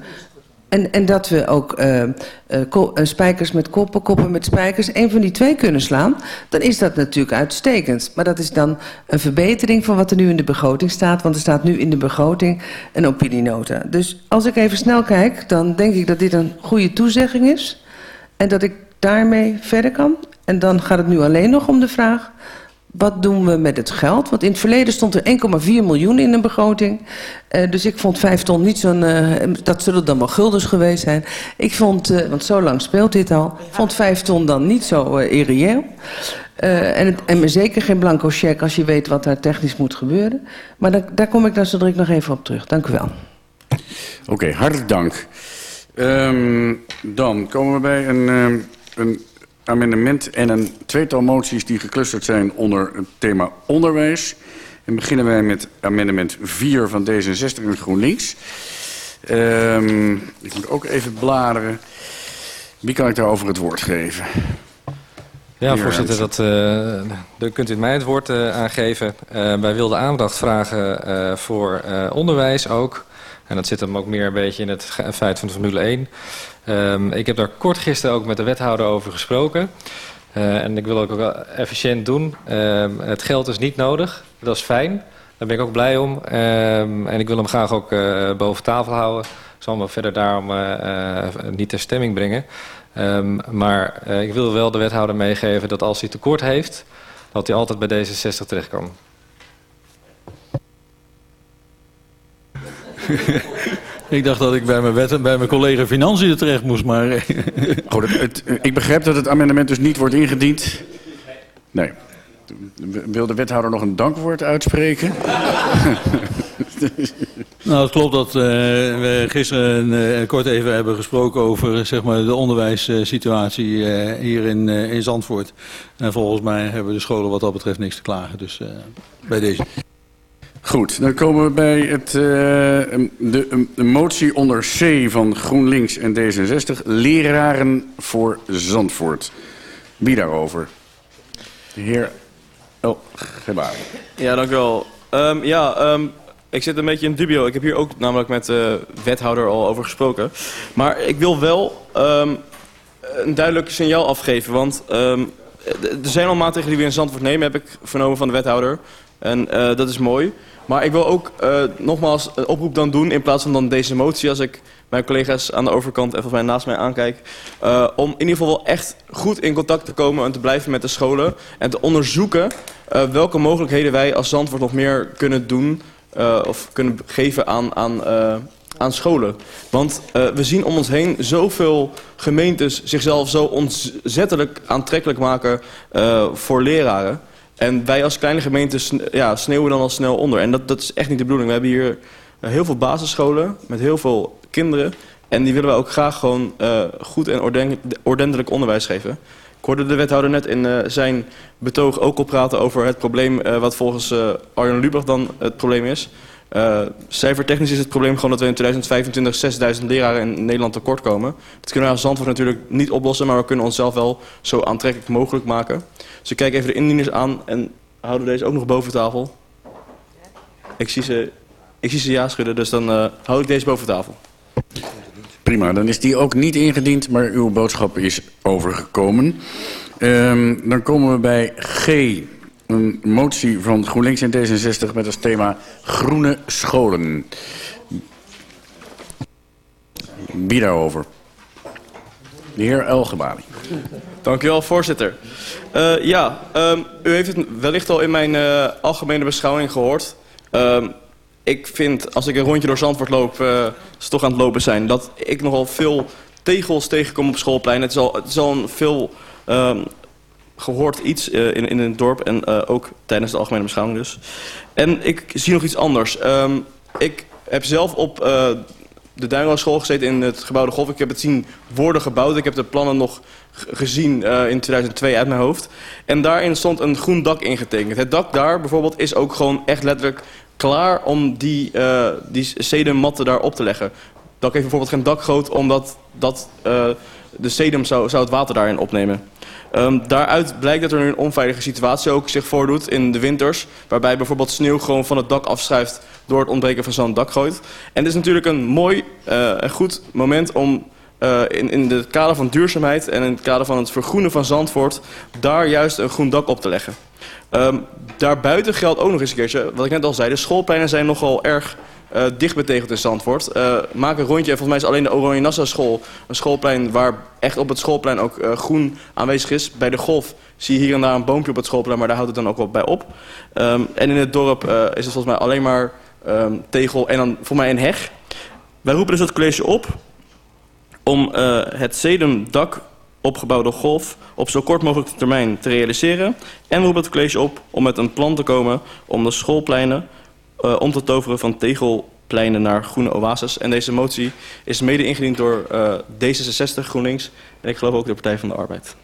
en, en dat we ook uh, uh, spijkers met koppen, koppen met spijkers, een van die twee kunnen slaan, dan is dat natuurlijk uitstekend. Maar dat is dan een verbetering van wat er nu in de begroting staat, want er staat nu in de begroting een opinienota. Dus als ik even snel kijk, dan denk ik dat dit een goede toezegging is en dat ik daarmee verder kan. En dan gaat het nu alleen nog om de vraag, wat doen we met het geld? Want in het verleden stond er 1,4 miljoen in een begroting. Uh, dus ik vond 5 ton niet zo'n... Uh, dat zullen dan wel guldens geweest zijn. Ik vond, uh, want zo lang speelt dit al... vond 5 ton dan niet zo irreëel. en, het, en zeker geen blanco cheque als je weet wat daar technisch moet gebeuren. Maar daar, daar kom ik dan zo direct nog even op terug. Dank u wel. Oké, hartelijk dank. Um, dan komen we bij een... een amendement en een tweetal moties die geclusterd zijn onder het thema onderwijs. En beginnen wij met amendement 4 van D66 en GroenLinks. Um, ik moet ook even bladeren. Wie kan ik daarover het woord geven? Ja, voorzitter, dat, uh, dan kunt u mij het woord uh, aangeven. Uh, wij wilden aandacht vragen voor onderwijs ook. En dat zit hem ook meer een beetje in het feit van de Formule 1. Um, ik heb daar kort gisteren ook met de wethouder over gesproken. Uh, en ik wil ook efficiënt doen. Um, het geld is niet nodig. Dat is fijn. Daar ben ik ook blij om. Um, en ik wil hem graag ook uh, boven tafel houden. Ik zal hem verder daarom uh, niet ter stemming brengen. maar ik wil wel de wethouder meegeven dat als hij tekort heeft... dat hij altijd bij D66 terecht kan. [laughs] Ik dacht dat ik bij mijn, wet, bij mijn collega Financiën terecht moest, maar... [laughs] oh, het, het, ik begrijp dat het amendement dus niet wordt ingediend. Nee. Wil de wethouder nog een dankwoord uitspreken? [laughs] nou, het klopt dat uh, we gisteren uh, kort even hebben gesproken over zeg maar, de onderwijssituatie uh, hier in, in Zandvoort. En volgens mij hebben de scholen wat dat betreft niks te klagen. Dus bij deze. Goed, dan komen we bij het, uh, de, de, motie onder C van GroenLinks en D66. Leraren voor Zandvoort. Wie daarover? De heer Oh, Gebaar. Ja, dank u wel. Um, ja, um, ik zit een beetje in dubio. Ik heb hier ook namelijk met de wethouder al over gesproken. Maar ik wil wel um, een duidelijk signaal afgeven. Want er zijn al maatregelen die we in Zandvoort nemen, heb ik vernomen van de wethouder. En uh, dat is mooi. Maar ik wil ook uh, nogmaals een oproep dan doen in plaats van dan deze motie als ik mijn collega's aan de overkant en volgens mij naast mij aankijk. Uh, om in ieder geval wel echt goed in contact te komen en te blijven met de scholen. En te onderzoeken uh, welke mogelijkheden wij als Zandvoort nog meer kunnen doen of kunnen geven aan, aan, aan scholen. Want we zien om ons heen zoveel gemeentes zichzelf zo ontzettelijk aantrekkelijk maken voor leraren. En wij als kleine gemeente ja, sneeuwen dan al snel onder. En dat, dat is echt niet de bedoeling. We hebben hier eh, heel veel basisscholen met heel veel kinderen. En die willen we ook graag gewoon uh, goed en ordentelijk onderwijs geven. Ik hoorde de wethouder net in uh, zijn betoog ook al praten over het probleem... Wat volgens Arjen Lubach dan het probleem is. Cijfertechnisch is het probleem gewoon dat we in 2025 6000 leraren in Nederland tekort komen. Dat kunnen wij als Zandvoort natuurlijk niet oplossen... maar we kunnen onszelf wel zo aantrekkelijk mogelijk maken... Dus ik kijk even de indieners aan en houden deze ook nog boven tafel. Ik zie ze, ik zie ze ja schudden, dus dan uh, hou ik deze boven tafel. Prima, dan is die ook niet ingediend, maar uw boodschap is overgekomen. Um, dan komen we bij G. Een motie van GroenLinks en D66 met als thema groene scholen. Wie daarover? De heer Elgebali. Dank u wel, voorzitter. Uh, ja, um, u heeft het wellicht al in mijn uh, algemene beschouwing gehoord. Um, ik vind, als ik een rondje door Zandvoort loop, uh, ze toch aan het lopen zijn... dat ik nogal veel tegels tegenkom op schoolplein. Het is al, het een veel um, gehoord iets in, in het dorp en ook tijdens de algemene beschouwing dus. En ik zie nog iets anders. ik heb zelf op de Duinlo school gezeten in het gebouw De Golf. Ik heb het zien worden gebouwd. Ik heb de plannen nog gezien in 2002 uit mijn hoofd. En daarin stond een groen dak ingetekend. Het dak daar bijvoorbeeld is ook gewoon echt letterlijk klaar om die, die sedummatten daar op te leggen. Dak heeft bijvoorbeeld geen dakgoot omdat dat, de sedum zou, zou het water daarin opnemen. Um, daaruit blijkt dat er een onveilige situatie ook zich voordoet in de winters. Waarbij bijvoorbeeld sneeuw gewoon van het dak afschuift door het ontbreken van zo'n dakgoot. En het is natuurlijk een mooi uh, en goed moment om uh, in, in het kader van duurzaamheid en in het kader van het vergroenen van Zandvoort... daar juist een groen dak op te leggen. Um, daarbuiten geldt ook nog eens een keertje, wat ik net al zei... de schoolpleinen zijn nogal erg uh, dicht betegeld in Zandvoort. Uh, maak een rondje, en volgens mij is alleen de Oranje Nassau school... een schoolplein waar echt op het schoolplein ook uh, groen aanwezig is. Bij de golf zie je hier en daar een boompje op het schoolplein... maar daar houdt het dan ook wel bij op. Um, en in het dorp is het volgens mij alleen maar um, tegel en dan voor mij een heg. Wij roepen dus het college op om het sedumdak opgebouwde golf op zo kort mogelijke termijn te realiseren. En we roepen het college op om met een plan te komen om de schoolpleinen uh, om te toveren van tegelpleinen naar groene oases. En deze motie is mede ingediend door uh, D66 GroenLinks en ik geloof ook de Partij van de Arbeid.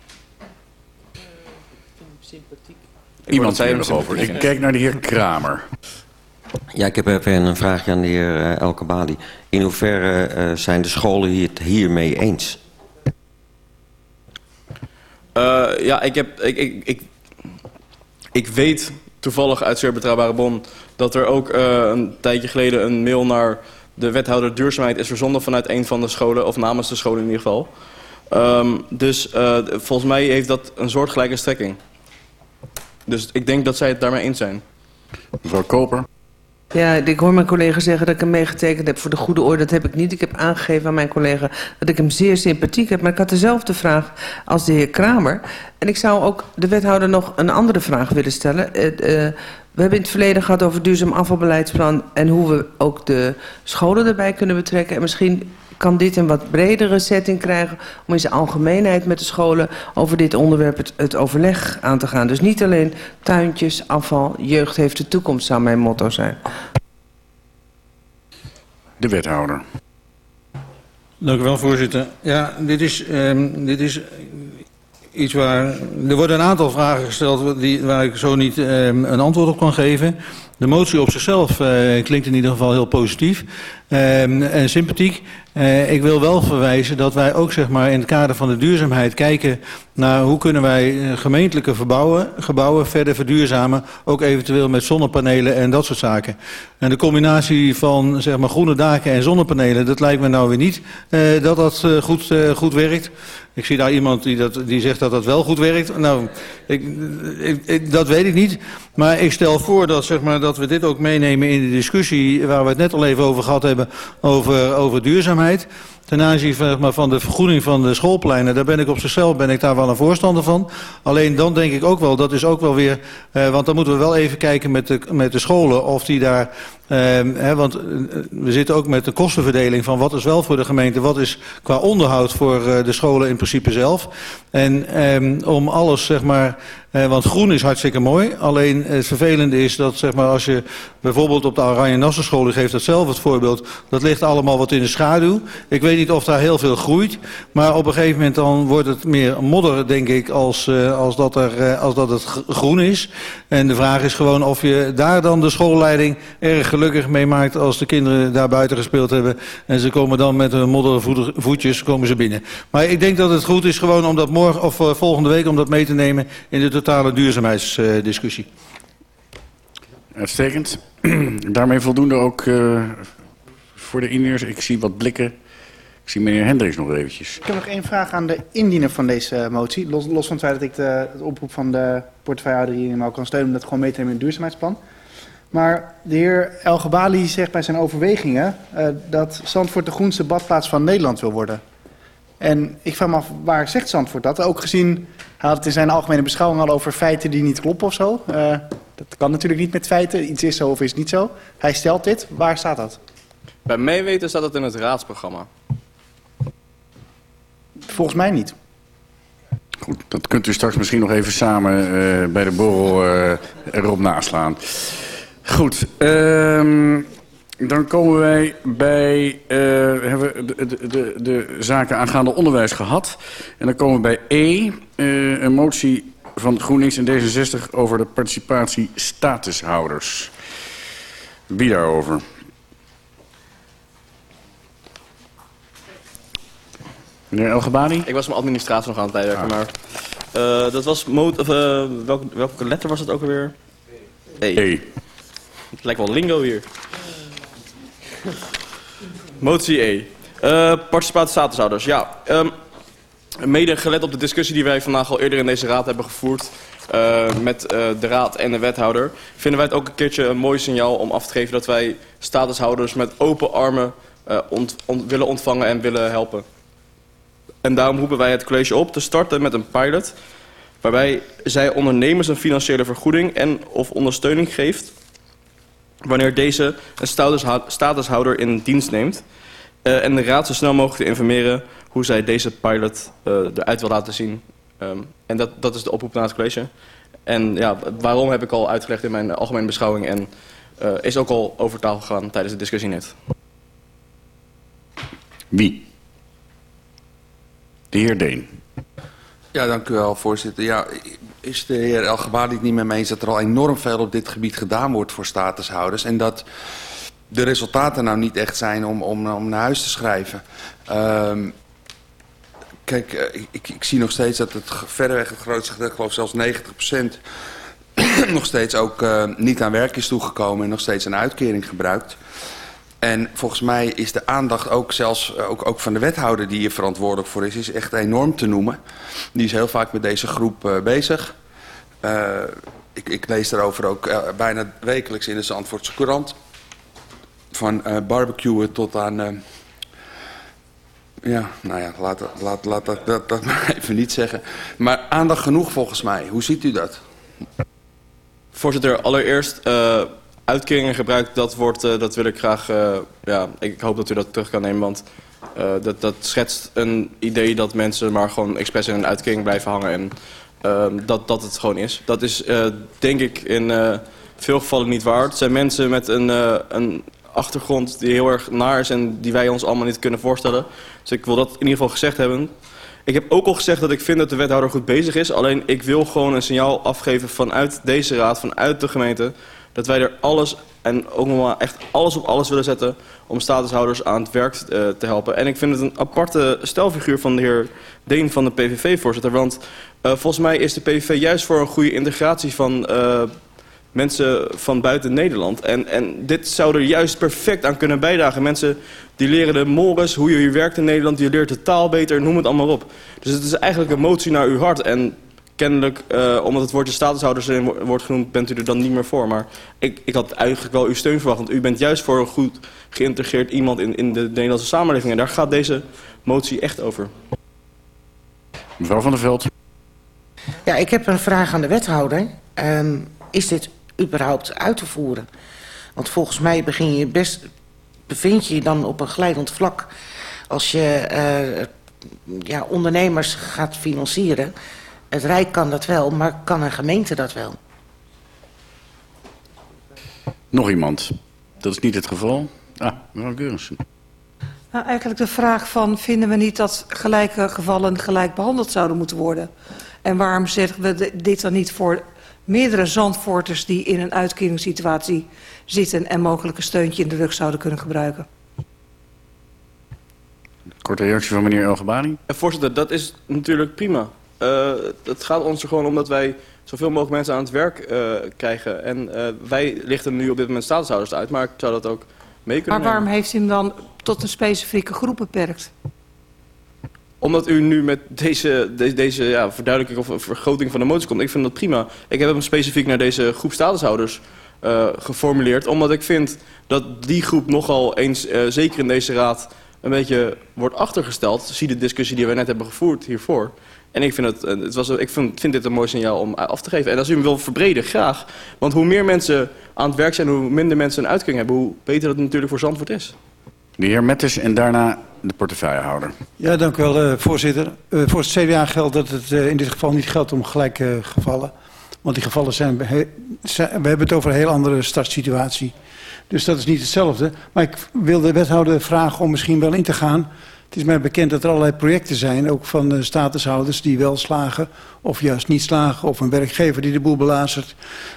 Iemand zei er nog over. Ik kijk naar de heer Kramer. Ja, ik heb even een vraagje aan de heer Elke Bali. In hoeverre uh, zijn de scholen het hiermee eens? Uh, ja, ik, heb, ik, ik, ik, ik weet toevallig uit zeer betrouwbare bron... dat er ook een tijdje geleden een mail naar de wethouder duurzaamheid is verzonden... vanuit een van de scholen, of namens de scholen in ieder geval. Um, dus volgens mij heeft dat een soortgelijke strekking. Dus ik denk dat zij het daarmee eens zijn. Mevrouw Koper. Ja, ik hoor mijn collega zeggen dat ik hem meegetekend heb voor de goede orde. Dat heb ik niet. Ik heb aangegeven aan mijn collega dat ik hem zeer sympathiek heb. Maar ik had dezelfde vraag als de heer Kramer. En ik zou ook de wethouder nog een andere vraag willen stellen. Uh, uh, we hebben in het verleden gehad over duurzaam afvalbeleidsplan... en hoe we ook de scholen erbij kunnen betrekken. En misschien kan dit een wat bredere setting krijgen... om in zijn algemeenheid met de scholen over dit onderwerp het, het overleg aan te gaan. Dus niet alleen tuintjes, afval, jeugd heeft de toekomst zou mijn motto zijn. De wethouder. Dank u wel, voorzitter. Ja, dit is, um, dit is iets waar... Er worden een aantal vragen gesteld die, waar ik zo niet um, een antwoord op kan geven. De motie op zichzelf uh, klinkt in ieder geval heel positief um, en sympathiek. Uh, ik wil wel verwijzen dat wij ook zeg maar, in het kader van de duurzaamheid kijken naar hoe kunnen wij gemeentelijke verbouwen, gebouwen verder verduurzamen. Ook eventueel met zonnepanelen en dat soort zaken. En de combinatie van zeg maar, groene daken en zonnepanelen, dat lijkt me nou weer niet uh, dat dat goed, goed werkt. Ik zie daar iemand die, dat, die zegt dat dat wel goed werkt. Nou, ik, ik, dat weet ik niet. Maar ik stel voor dat, zeg maar, dat we dit ook meenemen in de discussie... waar we het net al even over gehad hebben, over, over duurzaamheid ten aanzien van, de vergroening van de schoolpleinen, daar ben ik op zichzelf ben ik daar wel een voorstander van. Alleen dan denk ik ook wel, dat is ook wel weer, eh, want dan moeten we wel even kijken met de, met de scholen of die daar hè, want uh, we zitten ook met de kostenverdeling van wat is wel voor de gemeente, wat is qua onderhoud voor uh, de scholen in principe zelf. En um, om alles, zeg maar, uh, want groen is hartstikke mooi. Alleen het vervelende is dat, zeg maar, als je bijvoorbeeld op de Oranje Nassenschool, ik geef dat zelf het voorbeeld, dat ligt allemaal wat in de schaduw. Ik weet niet of daar heel veel groeit, maar op een gegeven moment dan wordt het meer modder, denk ik, als, uh, als, dat, er, als dat het groen is. En de vraag is gewoon of je daar dan de schoolleiding erg gelukkig meemaakt als de kinderen daar buiten gespeeld hebben. En ze komen dan met hun voetjes komen ze binnen. Maar ik denk dat het goed is gewoon om dat morgen of uh, volgende week om dat mee te nemen in de totale duurzaamheidsdiscussie. Uh, Uitstekend. [clears throat] Daarmee voldoende ook uh, voor de iners. Ik zie wat blikken. Ik zie meneer Hendricks nog eventjes. Ik heb nog één vraag aan de indiener van deze motie. Los, los van het feit dat ik de, het oproep van de portefeuillehouder hier helemaal kan steunen... om dat gewoon mee te nemen in het duurzaamheidsplan. Maar de heer El Gebali zegt bij zijn overwegingen uh, dat Zandvoort de groenste badplaats van Nederland wil worden. En ik vraag me af, waar zegt Zandvoort dat? Ook gezien, hij had het in zijn algemene beschouwing al over feiten die niet kloppen of zo. Uh, dat kan natuurlijk niet met feiten, iets is zo of is niet zo. Hij stelt dit, waar staat dat? Bij mij weten staat het in het raadsprogramma. Volgens mij niet. Goed, dat kunt u straks misschien nog even samen uh, bij de borrel uh, erop naslaan. Goed, um, dan komen wij bij uh, hebben we de, de, de, de zaken aangaande onderwijs gehad. En dan komen we bij E, uh, een motie van GroenLinks en D66 over de participatie statushouders. Wie daarover? Meneer Elgebani? Ik was mijn administratie nog aan het bijwerken, ah. maar uh, dat was, of, welke, welke letter was het ook alweer? E. e. Het lijkt wel lingo hier. [laughs] Motie E. Uh, participatie statushouders. Ja, um, mede gelet op de discussie die wij vandaag al eerder in deze raad hebben gevoerd... Uh, met uh, de raad en de wethouder... vinden wij het ook een keertje een mooi signaal om af te geven... dat wij statushouders met open armen ont willen ontvangen en willen helpen. En daarom roepen wij het college op te starten met een pilot... waarbij zij ondernemers een financiële vergoeding en of ondersteuning geeft wanneer deze een statushouder in dienst neemt. Uh, en de raad zo snel mogelijk te informeren hoe zij deze pilot uh, eruit wil laten zien. Um, en dat, dat is de oproep naar het college. En ja, waarom heb ik al uitgelegd in mijn algemene beschouwing en uh, is ook al over tafel gegaan tijdens de discussie net. Wie? De heer Deen. Ja, dank u wel, voorzitter. Ja, is de heer El het niet met me eens dat er al enorm veel op dit gebied gedaan wordt voor statushouders. En dat de resultaten nou niet echt zijn om, om, om naar huis te schrijven. Um, kijk, ik, ik, ik, zie nog steeds dat het verreweg het grootste gedeelte, geloof zelfs 90% [clears throat] nog steeds ook uh, niet aan werk is toegekomen en nog steeds een uitkering gebruikt. En volgens mij is de aandacht ook zelfs ook, ook van de wethouder die hier verantwoordelijk voor is, is echt enorm te noemen. Die is heel vaak met deze groep uh, bezig. Uh, ik, ik, lees daarover ook bijna wekelijks in de Zandvoortse Courant. Van barbecuen tot aan... ja, nou ja, laat, laat, laat dat, dat [laughs] maar even niet zeggen. Maar aandacht genoeg volgens mij. Hoe ziet u dat? Voorzitter, allereerst uitkeringen gebruikt, dat, wordt, uh, dat wil ik graag... Uh, ja, ik hoop dat u dat terug kan nemen, want uh, dat, dat schetst een idee dat mensen maar gewoon expres in een uitkering blijven hangen. En dat, dat het gewoon is. Dat is denk ik in veel gevallen niet waar. Het zijn mensen met een, een achtergrond die heel erg naar is en die wij ons allemaal niet kunnen voorstellen. Dus ik wil dat in ieder geval gezegd hebben. Ik heb ook al gezegd dat ik vind dat de wethouder goed bezig is. Alleen ik wil gewoon een signaal afgeven vanuit deze raad, vanuit de gemeente dat wij er alles en ook nog maar echt alles op alles willen zetten om statushouders aan het werk uh, te helpen. En ik vind het een aparte stelfiguur van de heer Deen van de PVV, voorzitter. Want uh, volgens mij is de PVV juist voor een goede integratie van uh, mensen van buiten Nederland. En, en dit zou er juist perfect aan kunnen bijdragen. Mensen die leren de mores, hoe je hier werkt in Nederland, die leert de taal beter, noem het allemaal op. Dus het is eigenlijk een motie naar uw hart. En kennelijk, uh, omdat het woordje statushouders erin wordt genoemd, bent u er dan niet meer voor. Maar ik, ik had eigenlijk wel uw steun verwacht, want u bent juist voor een goed geïntegreerd iemand in, in de Nederlandse samenleving. En daar gaat deze motie echt over. Mevrouw van der Veld. Ja, ik heb een vraag aan de wethouder. Um, is dit überhaupt uit te voeren? Want volgens mij begin je best, bevind je je dan op een glijdend vlak als je uh, ja, ondernemers gaat financieren. Het Rijk kan dat wel, maar kan een gemeente dat wel? Nog iemand? Dat is niet het geval. Ah, mevrouw Geurissen. Nou, eigenlijk de vraag van, vinden we niet dat gelijke gevallen gelijk behandeld zouden moeten worden? En waarom zeggen we dit dan niet voor meerdere zandvoorters die in een uitkeringssituatie zitten en mogelijk een steuntje in de rug zouden kunnen gebruiken? Korte reactie van meneer Elgebani. Voorzitter, dat is natuurlijk prima. Uh, het gaat ons er gewoon om dat wij zoveel mogelijk mensen aan het werk uh, krijgen. En uh, wij lichten nu op dit moment statushouders uit, maar ik zou dat ook mee kunnen Maar waarom nemen. heeft u hem dan tot een specifieke groep beperkt? Omdat u nu met deze, deze, deze ja, verduidelijking of vergroting van de motie komt. Ik vind dat prima. Ik heb hem specifiek naar deze groep statushouders geformuleerd. Omdat ik vind dat die groep nogal eens, zeker in deze raad, een beetje wordt achtergesteld. Zie de discussie die we net hebben gevoerd hiervoor. En ik vind, het, het was, ik vind, vind dit een mooi signaal om af te geven. En als u hem wil verbreden, graag. Want hoe meer mensen aan het werk zijn, hoe minder mensen een uitkering hebben... hoe beter dat natuurlijk voor Zandvoort is. De heer Metters en daarna de portefeuillehouder. Ja, dank u wel, uh, voorzitter. Voor het CDA geldt dat het in dit geval niet geldt om gelijke gevallen. Want die gevallen zijn, we hebben het over een heel andere startsituatie. Dus dat is niet hetzelfde. Maar ik wil de wethouder vragen om misschien wel in te gaan... Het is mij bekend dat er allerlei projecten zijn, ook van de statushouders die wel slagen of juist niet slagen, of een werkgever die de boel belazert.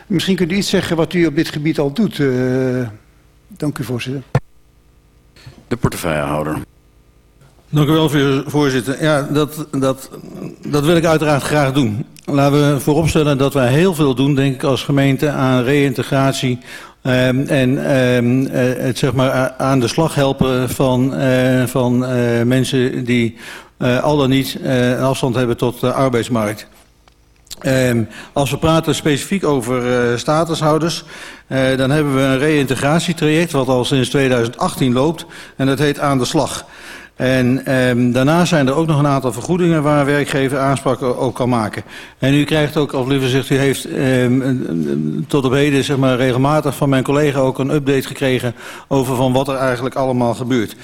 Misschien kunt u iets zeggen wat u op dit gebied al doet. Uh, dank u, voorzitter. De portefeuillehouder. Dank u wel, voorzitter. Ja, dat, dat, dat wil ik uiteraard graag doen. Laten we vooropstellen dat wij heel veel doen, denk ik, als gemeente aan reïntegratie Um, en um, uh, het zeg maar aan de slag helpen van, uh, van uh, mensen die al dan niet afstand hebben tot de arbeidsmarkt. Um, als we praten specifiek over statushouders, dan hebben we een reïntegratietraject wat al sinds 2018 loopt en dat heet Aan de Slag. En um, daarna zijn er ook nog een aantal vergoedingen waar een werkgever aanspraak ook kan maken. En u krijgt ook, of liever zegt u heeft um, tot op heden zeg maar, regelmatig van mijn collega ook een update gekregen over van wat er eigenlijk allemaal gebeurt.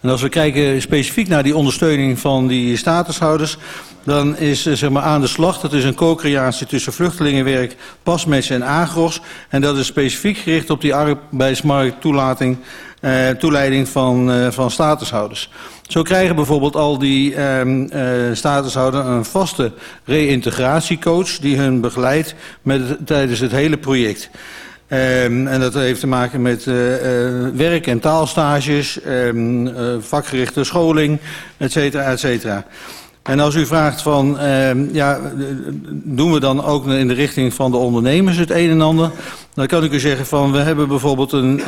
En als we kijken specifiek naar die ondersteuning van die statushouders, dan is zeg maar, aan de slag, dat is een co-creatie tussen vluchtelingenwerk, pasmensen en agros. En dat is specifiek gericht op die arbeidsmarkttoelating, uh, toeleiding van, uh, van statushouders. Zo krijgen bijvoorbeeld al die um, uh, statushouders een vaste reïntegratiecoach die hun begeleidt met, tijdens het hele project. Um, en dat heeft te maken met werk- en taalstages, uh, vakgerichte scholing, et cetera, et cetera. En als u vraagt van, ja, doen we dan ook in de richting van de ondernemers het een en ander? Dan kan ik u zeggen van, we hebben bijvoorbeeld een...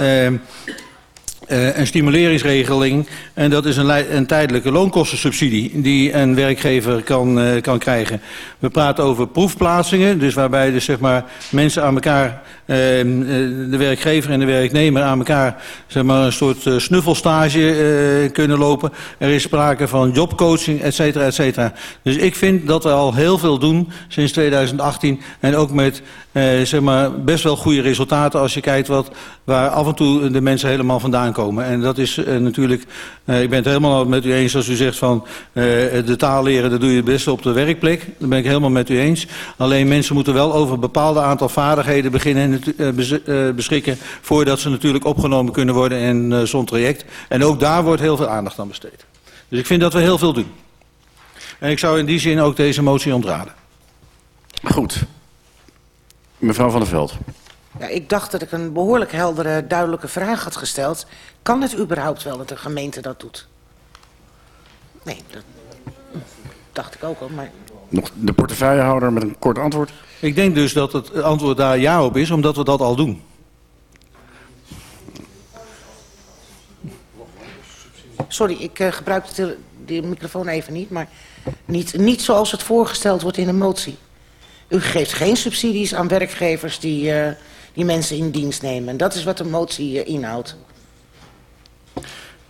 Uh, een stimuleringsregeling. En dat is een, een tijdelijke loonkostensubsidie die een werkgever kan, uh, kan krijgen. We praten over proefplaatsingen, dus waarbij dus zeg maar mensen aan elkaar, de werkgever en de werknemer aan elkaar zeg maar een soort snuffelstage kunnen lopen. Er is sprake van jobcoaching, et cetera, et cetera. Dus ik vind dat we al heel veel doen sinds 2018 en ook met zeg maar best wel goede resultaten als je kijkt wat, waar af en toe de mensen helemaal vandaan komen. En dat is natuurlijk, ik ben het helemaal met u eens als u zegt van de taal leren, dat doe je het beste op de werkplek. Dat ben ik helemaal met u eens. Alleen mensen moeten wel over een bepaald aantal vaardigheden beginnen beschikken voordat ze natuurlijk opgenomen kunnen worden in zo'n traject. En ook daar wordt heel veel aandacht aan besteed. Dus ik vind dat we heel veel doen. En ik zou in die zin ook deze motie ontraden. Goed. Mevrouw van der Veld. Ja, ik dacht dat ik een behoorlijk heldere, duidelijke vraag had gesteld. Kan het überhaupt wel dat de gemeente dat doet? Nee, dat dacht ik ook al, maar... Nog de portefeuillehouder met een kort antwoord. Ik denk dus dat het antwoord daar ja op is, omdat we dat al doen. Sorry, ik uh, gebruik de, de, microfoon even niet, maar niet, niet zoals het voorgesteld wordt in de motie. U geeft geen subsidies aan werkgevers die, uh, die mensen in dienst nemen. En dat is wat de motie uh, inhoudt.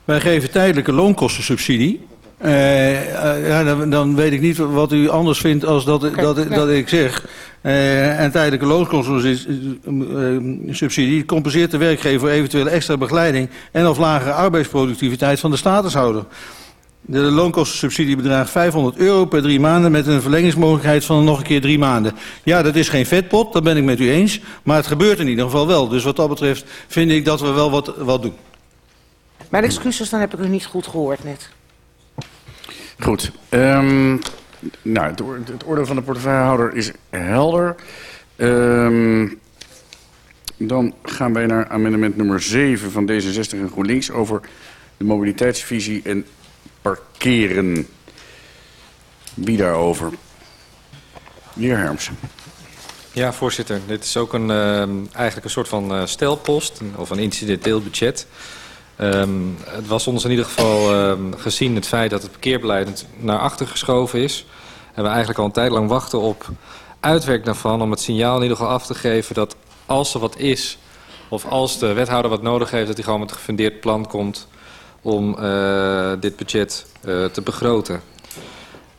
Wij geven tijdelijke loonkostensubsidie. Ja, dan, dan, weet ik niet wat u anders vindt als dat, okay, dat, nee. dat ik zeg. en tijdelijke loonkostensubsidie compenseert de werkgever eventuele extra begeleiding en of lagere arbeidsproductiviteit van de statushouder. De loonkostensubsidie bedraagt 500 euro per drie maanden met een verlengingsmogelijkheid van nog een keer drie maanden. Ja, dat is geen vetpot, dat ben ik met u eens. Maar het gebeurt in ieder geval wel. Dus wat dat betreft vind ik dat we wel wat, wat doen. Mijn excuses, dan heb ik u niet goed gehoord net. Goed. Um, nou, het, het oordeel van de portefeuillehouder is helder. Um, dan gaan wij naar amendement nummer 7 van D66 en GroenLinks over de mobiliteitsvisie en parkeren. Wie daarover? Meneer Hermsen. Ja, voorzitter. Dit is ook een, uh, eigenlijk een soort van uh, stelpost of een incidenteel budget. Um, het was ons in ieder geval uh, gezien het feit dat het parkeerbeleid naar achter geschoven is. En we eigenlijk al een tijd lang wachten op uitwerk daarvan om het signaal in ieder geval af te geven dat als er wat is of als de wethouder wat nodig heeft dat hij gewoon met een gefundeerd plan komt om uh, dit budget uh, te begroten.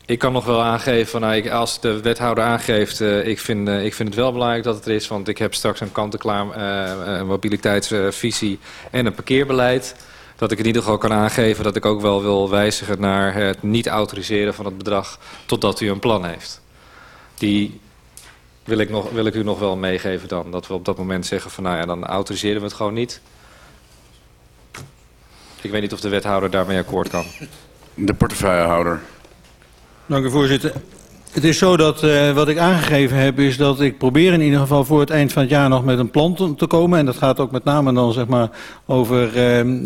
Ik kan nog wel aangeven, nou, als de wethouder aangeeft, uh, ik, vind, ik vind het wel belangrijk dat het er is, want ik heb straks een kant-en-klaar mobiliteitsvisie en een parkeerbeleid. Dat ik in ieder geval kan aangeven dat ik ook wel wil wijzigen naar het niet autoriseren van het bedrag totdat u een plan heeft. Die wil ik, nog, wil ik u nog wel meegeven dan. Dat we op dat moment zeggen van nou ja, dan autoriseren we het gewoon niet. Ik weet niet of de wethouder daarmee akkoord kan. De portefeuillehouder. Dank u voorzitter. Het is zo dat uh, wat ik aangegeven heb is dat ik probeer in ieder geval voor het eind van het jaar nog met een plan te komen. En dat gaat ook met name dan zeg maar over uh,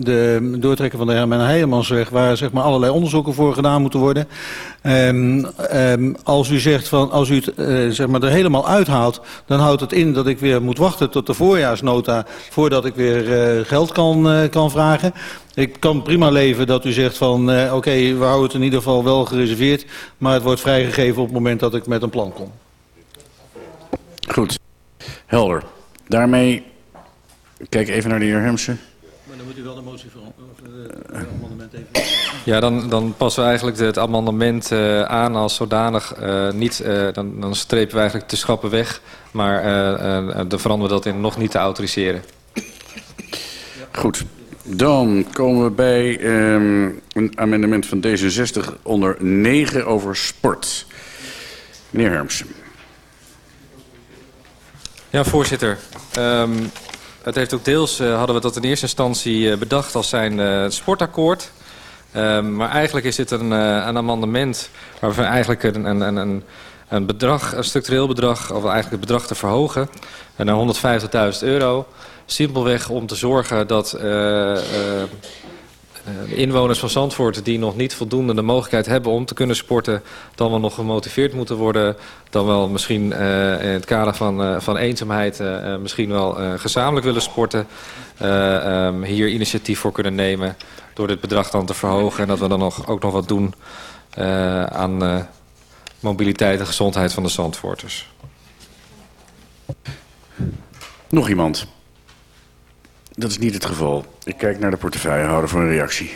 de doortrekken van de Herman Heijemansweg waar zeg maar allerlei onderzoeken voor gedaan moeten worden. Um, um, als u zegt van als u het uh, zeg maar er helemaal uithaalt, dan houdt het in dat ik weer moet wachten tot de voorjaarsnota voordat ik weer uh, geld kan, kan vragen. Ik kan prima leven dat u zegt van uh, oké, okay, we houden het in ieder geval wel gereserveerd, maar het wordt vrijgegeven op het moment dat ik met een plan kom. Goed, helder. Daarmee, kijk even naar de heer Hermsen. Maar dan moet u wel de motie van het amendement even... Ja, dan, dan passen we eigenlijk het amendement uh, aan als zodanig. Uh, niet, uh, dan, dan strepen we eigenlijk de schappen weg, maar dan veranderen we dat in nog niet te autoriseren. Goed. Dan komen we bij um, een amendement van D66 onder 9 over sport. Meneer Hermsen. Ja, voorzitter. Um, het heeft ook deels, uh, hadden we dat in eerste instantie uh, bedacht als zijn uh, sportakkoord. Um, maar eigenlijk is dit een, een amendement waar we eigenlijk een, een, een, een bedrag, een structureel bedrag, of eigenlijk het bedrag te verhogen naar 150.000 euro. Simpelweg om te zorgen dat uh, uh, inwoners van Zandvoort die nog niet voldoende de mogelijkheid hebben om te kunnen sporten, dan wel nog gemotiveerd moeten worden. Dan wel misschien in het kader van, van eenzaamheid misschien wel gezamenlijk willen sporten. Um, hier initiatief voor kunnen nemen door dit bedrag dan te verhogen. En dat we dan nog, ook nog wat doen aan mobiliteit en gezondheid van de Zandvoorters. Nog iemand? Dat is niet het geval. Ik kijk naar de portefeuillehouder voor een reactie.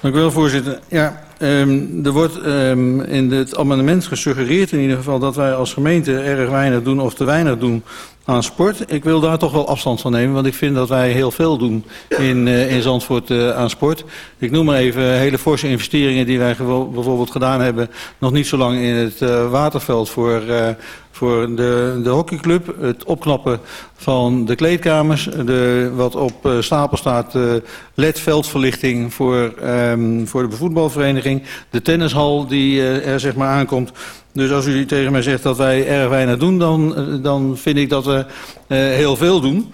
Dank u wel, voorzitter. Ja, um, er wordt um, in het amendement gesuggereerd in ieder geval dat wij als gemeente erg weinig doen of te weinig doen aan sport. Ik wil daar toch wel afstand van nemen, want ik vind dat wij heel veel doen in, uh, in Zandvoort uh, aan sport. Ik noem maar even hele forse investeringen die wij bijvoorbeeld gedaan hebben, nog niet zo lang in het uh, waterveld voor, voor de, de hockeyclub. Het opknappen van de kleedkamers, de, wat op uh, stapel staat, uh, LED-veldverlichting voor, um, voor de voetbalvereniging. De tennishal die uh, er zeg maar aankomt. Dus als u tegen mij zegt dat wij erg weinig doen, dan, dan vind ik dat we heel veel doen.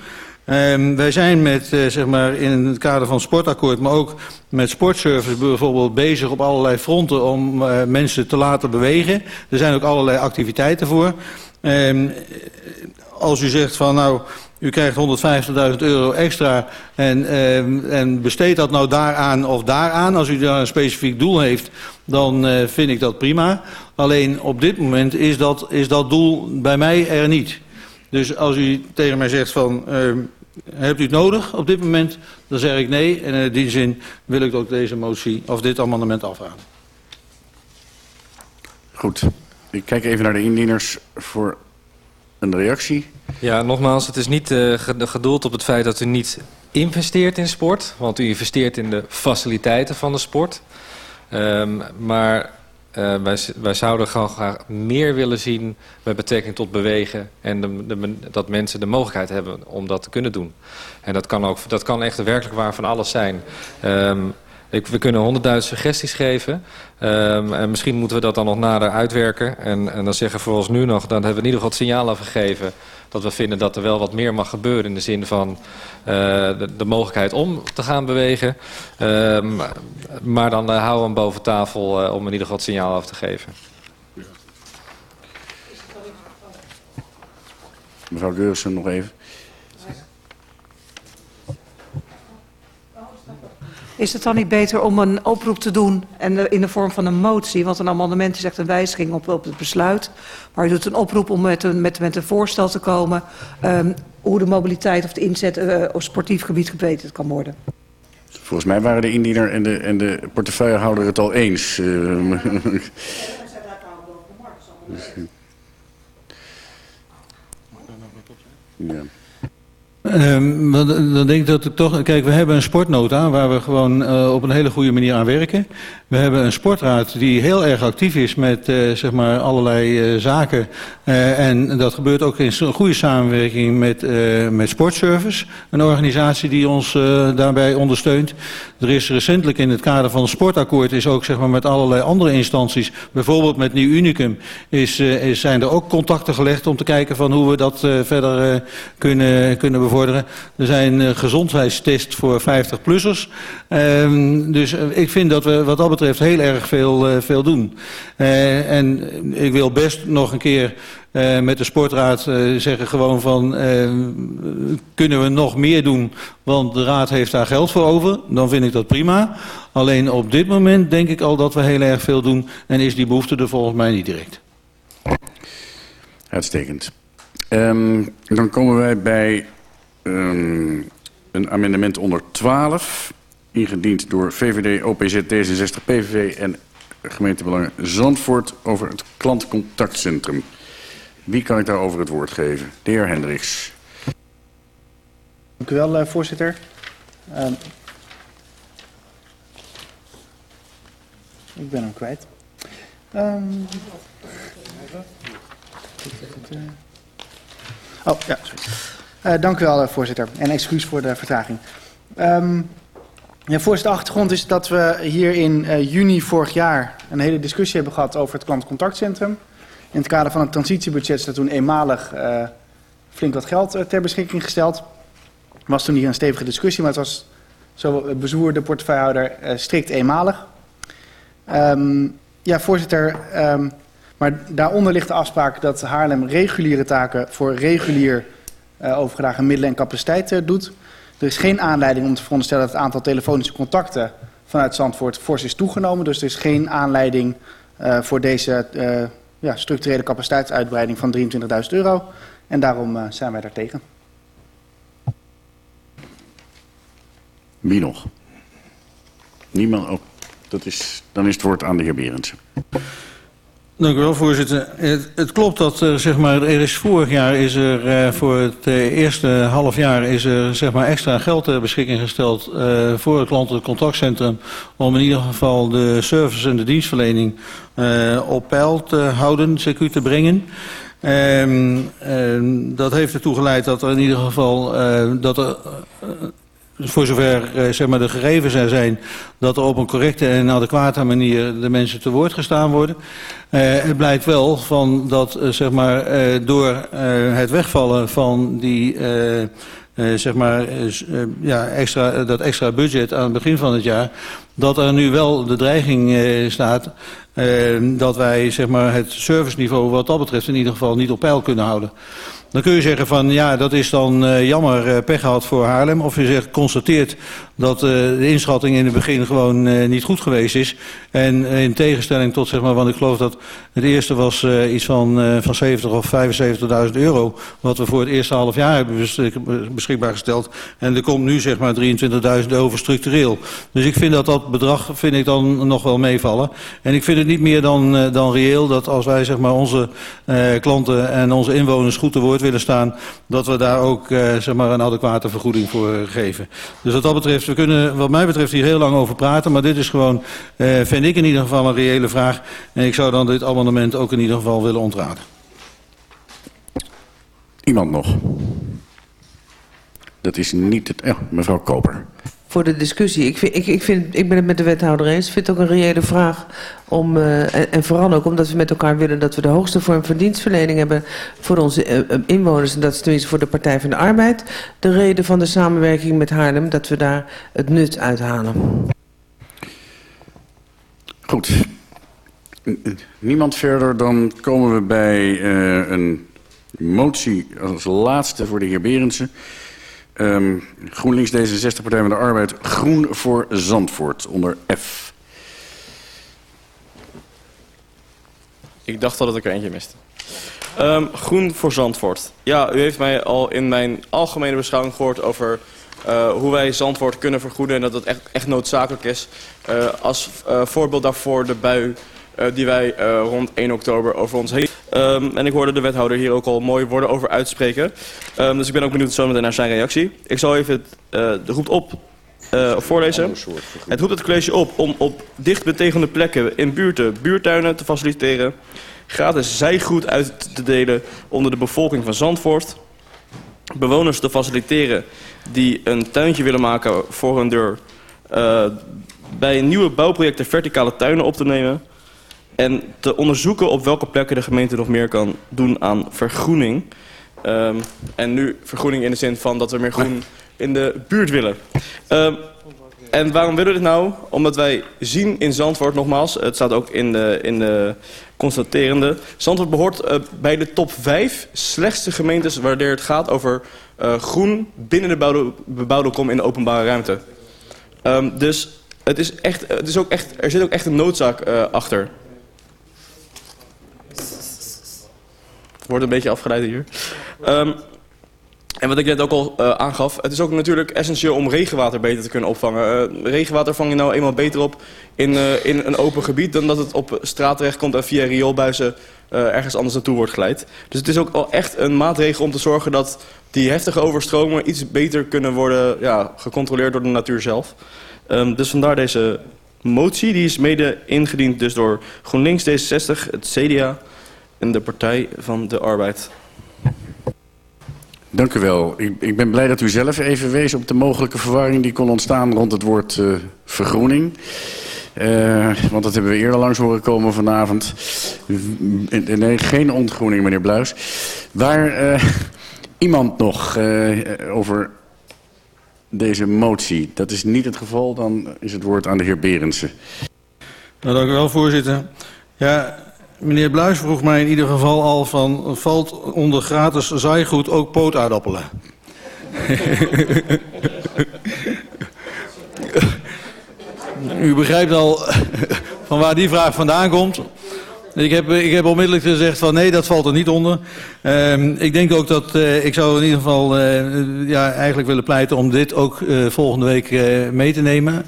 Ehm, wij zijn met, eh, zeg maar, in het kader van sportakkoord, maar ook met sportservice bijvoorbeeld bezig op allerlei fronten om eh, mensen te laten bewegen. Er zijn ook allerlei activiteiten voor. Ehm, als u zegt van nou, u krijgt 150.000 euro extra en, ehm, en besteedt dat nou daaraan of daaraan. Als u daar een specifiek doel heeft, dan eh, vind ik dat prima. Alleen op dit moment is dat, is dat doel bij mij er niet. Dus als u tegen mij zegt van, hebt u het nodig op dit moment? Dan zeg ik nee. En in die zin wil ik ook deze motie of dit amendement afraden. Goed. Ik kijk even naar de indieners voor een reactie. Ja, nogmaals, het is niet uh, gedoeld op het feit dat u niet investeert in sport. Want u investeert in de faciliteiten van de sport. Um, maar uh, wij, wij, zouden gewoon graag meer willen zien met betrekking tot bewegen. En dat mensen de mogelijkheid hebben om dat te kunnen doen. En dat kan, ook, dat kan echt werkelijk waar van alles zijn. Um, ik, we kunnen honderdduizend suggesties geven. Um, en misschien moeten we dat dan nog nader uitwerken. En, en dan zeggen voor ons nu nog, dan hebben we in ieder geval het signaal afgegeven... dat we vinden dat er wel wat meer mag gebeuren... in de zin van uh, de, mogelijkheid om te gaan bewegen. Um, maar dan uh, houden we hem boven tafel uh, om in ieder geval het signaal af te geven. Mevrouw Geursen nog even. Is het dan niet beter om een oproep te doen en in de vorm van een motie? Want een amendement is echt een wijziging op, op het besluit. Maar u doet een oproep om met een, met, met een voorstel te komen... Um, hoe de mobiliteit of de inzet uh, op sportief gebied gebeterd kan worden. Volgens mij waren de indiener en de, en de portefeuillehouder het al eens. Uh, ja. Um, dan denk ik dat ik toch... Kijk, we hebben een sportnota waar we gewoon uh, op een hele goede manier aan werken. We hebben een sportraad die heel erg actief is met uh, zeg maar allerlei uh, zaken. en dat gebeurt ook in goede samenwerking met, met Sportservice. Een organisatie die ons daarbij ondersteunt. Er is recentelijk in het kader van het sportakkoord... is ook zeg maar, met allerlei andere instanties... bijvoorbeeld met Nieuw Unicum... Is, zijn er ook contacten gelegd om te kijken van hoe we dat verder kunnen, kunnen bevorderen. Er zijn gezondheidstests voor 50-plussers. Um, dus ik vind dat we wat dat betreft heel erg veel, uh, veel doen. en ik wil best nog een keer met de sportraad zeggen gewoon van... kunnen we nog meer doen, want de raad heeft daar geld voor over. Dan vind ik dat prima. Alleen op dit moment denk ik al dat we heel erg veel doen... en is die behoefte er volgens mij niet direct. Uitstekend. Um, dan komen wij bij um, een amendement onder 12, ingediend door VVD, OPZ, D66, PVV en gemeentebelangen Zandvoort over het klantcontactcentrum. Wie kan ik daarover het woord geven? De heer Hendricks. Dank u wel, uh, voorzitter. Uh, ik ben hem kwijt. Um, oh, ja, sorry. Uh, dank u wel, uh, voorzitter. En excuus voor de vertraging. Um, voorzitter, de achtergrond is dat we hier in uh, juni vorig jaar een hele discussie hebben gehad over het klantcontactcentrum. In het kader van het transitiebudget is er toen eenmalig flink wat geld ter beschikking gesteld. Er was toen hier een stevige discussie, maar het was zo bezoer de portefeuillehouder strikt eenmalig. Um, ja, voorzitter, um, maar daaronder ligt de afspraak dat Haarlem reguliere taken voor regulier overgedragen middelen en capaciteit uh, doet. Er is geen aanleiding om te veronderstellen dat het aantal telefonische contacten vanuit Zandvoort fors is toegenomen. Dus er is geen aanleiding uh, voor deze ja, structurele capaciteitsuitbreiding van 23.000 euro. En daarom zijn wij daartegen. Wie nog? Niemand? Oh, dat is, dan is het woord aan de heer Berendsen. Dank u wel, voorzitter. Het, klopt dat er, zeg maar, er is vorig jaar is er uh, voor het uh, eerste half jaar is er zeg maar, extra geld ter beschikking gesteld uh, voor het klantencontactcentrum om in ieder geval de service en de dienstverlening op peil te houden, CQ te brengen. Um, um, dat heeft ertoe geleid dat er in ieder geval dat er voor zover eh, zeg maar, de gegevens er zijn... dat er op een correcte en adequate manier de mensen te woord gestaan worden. Uh, het blijkt wel van dat uh, zeg maar, door het wegvallen van die eh, zeg maar, eh, eh, ja, extra, dat extra budget aan het begin van het jaar, dat er nu wel de dreiging eh, staat eh, dat wij zeg maar, het serviceniveau wat dat betreft in ieder geval niet op peil kunnen houden. Dan kun je zeggen van ja, dat is dan eh, jammer eh, pech gehad voor Haarlem. Of je zegt, constateert dat eh, de inschatting in het begin gewoon eh, niet goed geweest is. En eh, in tegenstelling tot zeg maar, want ik geloof dat het eerste was iets van, van 70 of 75.000 euro. Wat we voor het eerste half jaar hebben beschik- beschikbaar gesteld. En er komt nu zeg maar 23.000 euro voor structureel. Dus ik vind dat dat bedrag vind ik dan nog wel meevallen. En ik vind het niet meer dan, dan reëel dat als wij zeg maar, onze klanten en onze inwoners goed te woord willen staan, dat we daar ook zeg maar, een adequate vergoeding voor geven. Dus wat dat betreft, we kunnen wat mij betreft hier heel lang over praten, maar dit is gewoon, eh, vind ik in ieder geval een reële vraag. En ik zou dan dit amendement ook in ieder geval willen ontraden. Iemand nog? Dat is niet het... Ja, mevrouw Koper. Voor de discussie. Ik, vind, ik, ik, vind, ik ben het met de wethouder eens. Ik vind het ook een reële vraag. Om, eh, en, vooral ook omdat we met elkaar willen dat we de hoogste vorm van dienstverlening hebben voor onze eh, eh, inwoners. En dat is tenminste voor de Partij van de Arbeid. De reden van de samenwerking met Haarlem, dat we daar het nut uithalen. Goed. Niemand verder, dan komen we bij een motie als laatste voor de heer Berendsen. Ehm, GroenLinks D66 Partij van de Arbeid, Groen voor Zandvoort, onder F. Ik dacht al dat ik er eentje miste. Ehm, groen voor Zandvoort. Ja, u heeft mij al in mijn algemene beschouwing gehoord over eh, hoe wij Zandvoort kunnen vergoeden en dat dat echt, echt noodzakelijk is. Eh, als eh, voorbeeld daarvoor de bui die wij rond 1 oktober over ons heen. Ehm, en ik hoorde de wethouder hier ook al mooi woorden over uitspreken. Ehm, dus ik ben ook benieuwd zometeen naar zijn reactie. Ik zal even het, eh, de roep op eh, voorlezen. Het roept het college op om op dicht betegende plekken in buurten buurtuinen te faciliteren. Gratis zijgoed uit te delen onder de bevolking van Zandvoort. Bewoners te faciliteren die een tuintje willen maken voor hun deur. eh, bij nieuwe bouwprojecten verticale tuinen op te nemen. En te onderzoeken op welke plekken de gemeente nog meer kan doen aan vergroening. Ehm, en nu vergroening in de zin van dat we meer groen in de buurt willen. Ehm, en waarom willen we dit nou? Omdat wij zien in Zandvoort, nogmaals, het staat ook in de, in de constaterende. Zandvoort behoort eh, bij de top 5 slechtste gemeentes wanneer het gaat over eh, groen binnen de bebouwde, kom in de openbare ruimte. Ehm, dus het is echt, het is ook echt, er zit ook echt een noodzaak eh, achter. Wordt een beetje afgeleid hier. Ehm, en wat ik net ook al eh, aangaf, het is ook natuurlijk essentieel om regenwater beter te kunnen opvangen. Eh, regenwater vang je nou eenmaal beter op in, eh, in een open gebied dan dat het op straat terechtkomt en via rioolbuizen ergens anders naartoe wordt geleid. Dus het is ook al echt een maatregel om te zorgen dat die heftige overstromingen iets beter kunnen worden ja, gecontroleerd door de natuur zelf. Ehm, dus vandaar deze motie, die is mede ingediend dus door GroenLinks, D66, het CDA en de Partij van de Arbeid. Dank u wel. Ik, ik ben blij dat u zelf even wees op de mogelijke verwarring die kon ontstaan rond het woord eh, vergroening. Eh, want dat hebben we eerder langs horen komen vanavond. Nee, geen ontgroening, meneer Bluis. Waar eh, iemand nog eh, over deze motie? Dat is niet het geval, dan is het woord aan de heer Berendsen. Nou, dank u wel, voorzitter. Ja, meneer Bluis vroeg mij in ieder geval al van... valt onder gratis zaaigoed ook pootaardappelen? [laughs] U begrijpt al [laughs] van waar die vraag vandaan komt. Ik heb, ik heb onmiddellijk gezegd van nee, dat valt er niet onder. Ehm, ik denk ook dat, eh, ik zou in ieder geval eh, ja, eigenlijk willen pleiten om dit ook eh, volgende week mee te nemen.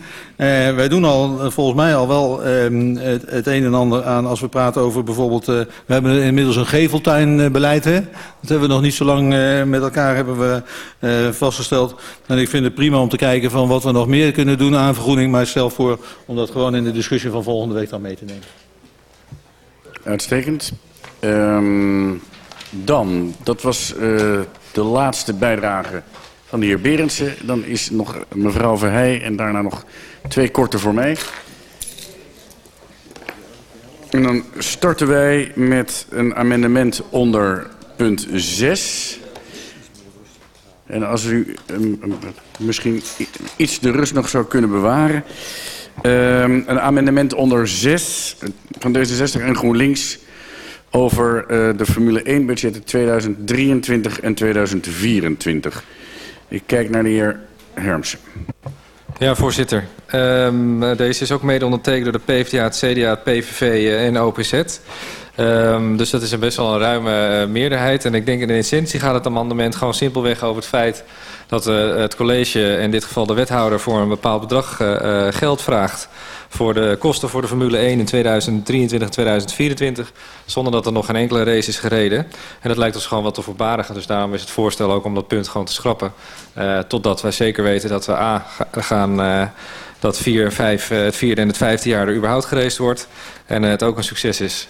Wij doen al volgens mij al wel ehm, het, het een en ander aan als we praten over bijvoorbeeld... we hebben inmiddels een geveltuinbeleid, hè. Dat hebben we nog niet zo lang met elkaar hebben we, vastgesteld. En ik vind het prima om te kijken van wat we nog meer kunnen doen aan vergroening. Maar ik stel voor om dat gewoon in de discussie van volgende week dan mee te nemen. Uitstekend. Ehm, dan, dat was eh, de laatste bijdrage van de heer Berendsen. Dan is nog mevrouw Verheij en daarna nog twee korte voor mij. En dan starten wij met een amendement onder punt 6. En als u um, misschien iets de rust nog zou kunnen bewaren. Um, een amendement onder 6 van D66 en GroenLinks over uh, de Formule 1 budgetten 2023 en 2024. Ik kijk naar de heer Hermsen. Ja, voorzitter. Um, deze is ook mede ondertekend door de PvdA, het CDA, het PVV en OPZ. Um, dus dat is een best wel een ruime uh, meerderheid. En ik denk in essentie gaat het amendement gewoon simpelweg over het feit... dat uh, het college, in dit geval de wethouder, voor een bepaald bedrag uh, geld vraagt... voor de kosten voor de Formule 1 in 2023 2024... zonder dat er nog geen enkele race is gereden. En dat lijkt ons gewoon wat te voorbarigen. Dus daarom is het voorstel ook om dat punt gewoon te schrappen. totdat wij zeker weten dat we A gaan dat vier, vijf, het vierde en het vijfde jaar er überhaupt gereisd wordt. En het ook een succes is.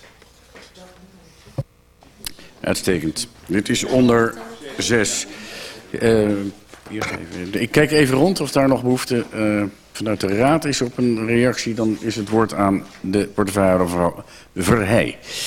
Uitstekend. Dit is onder zes. Uh, ik kijk even rond of daar nog behoefte uh, vanuit de raad is op een reactie. Dan is het woord aan de portefeuillehouder mevrouw Verheij.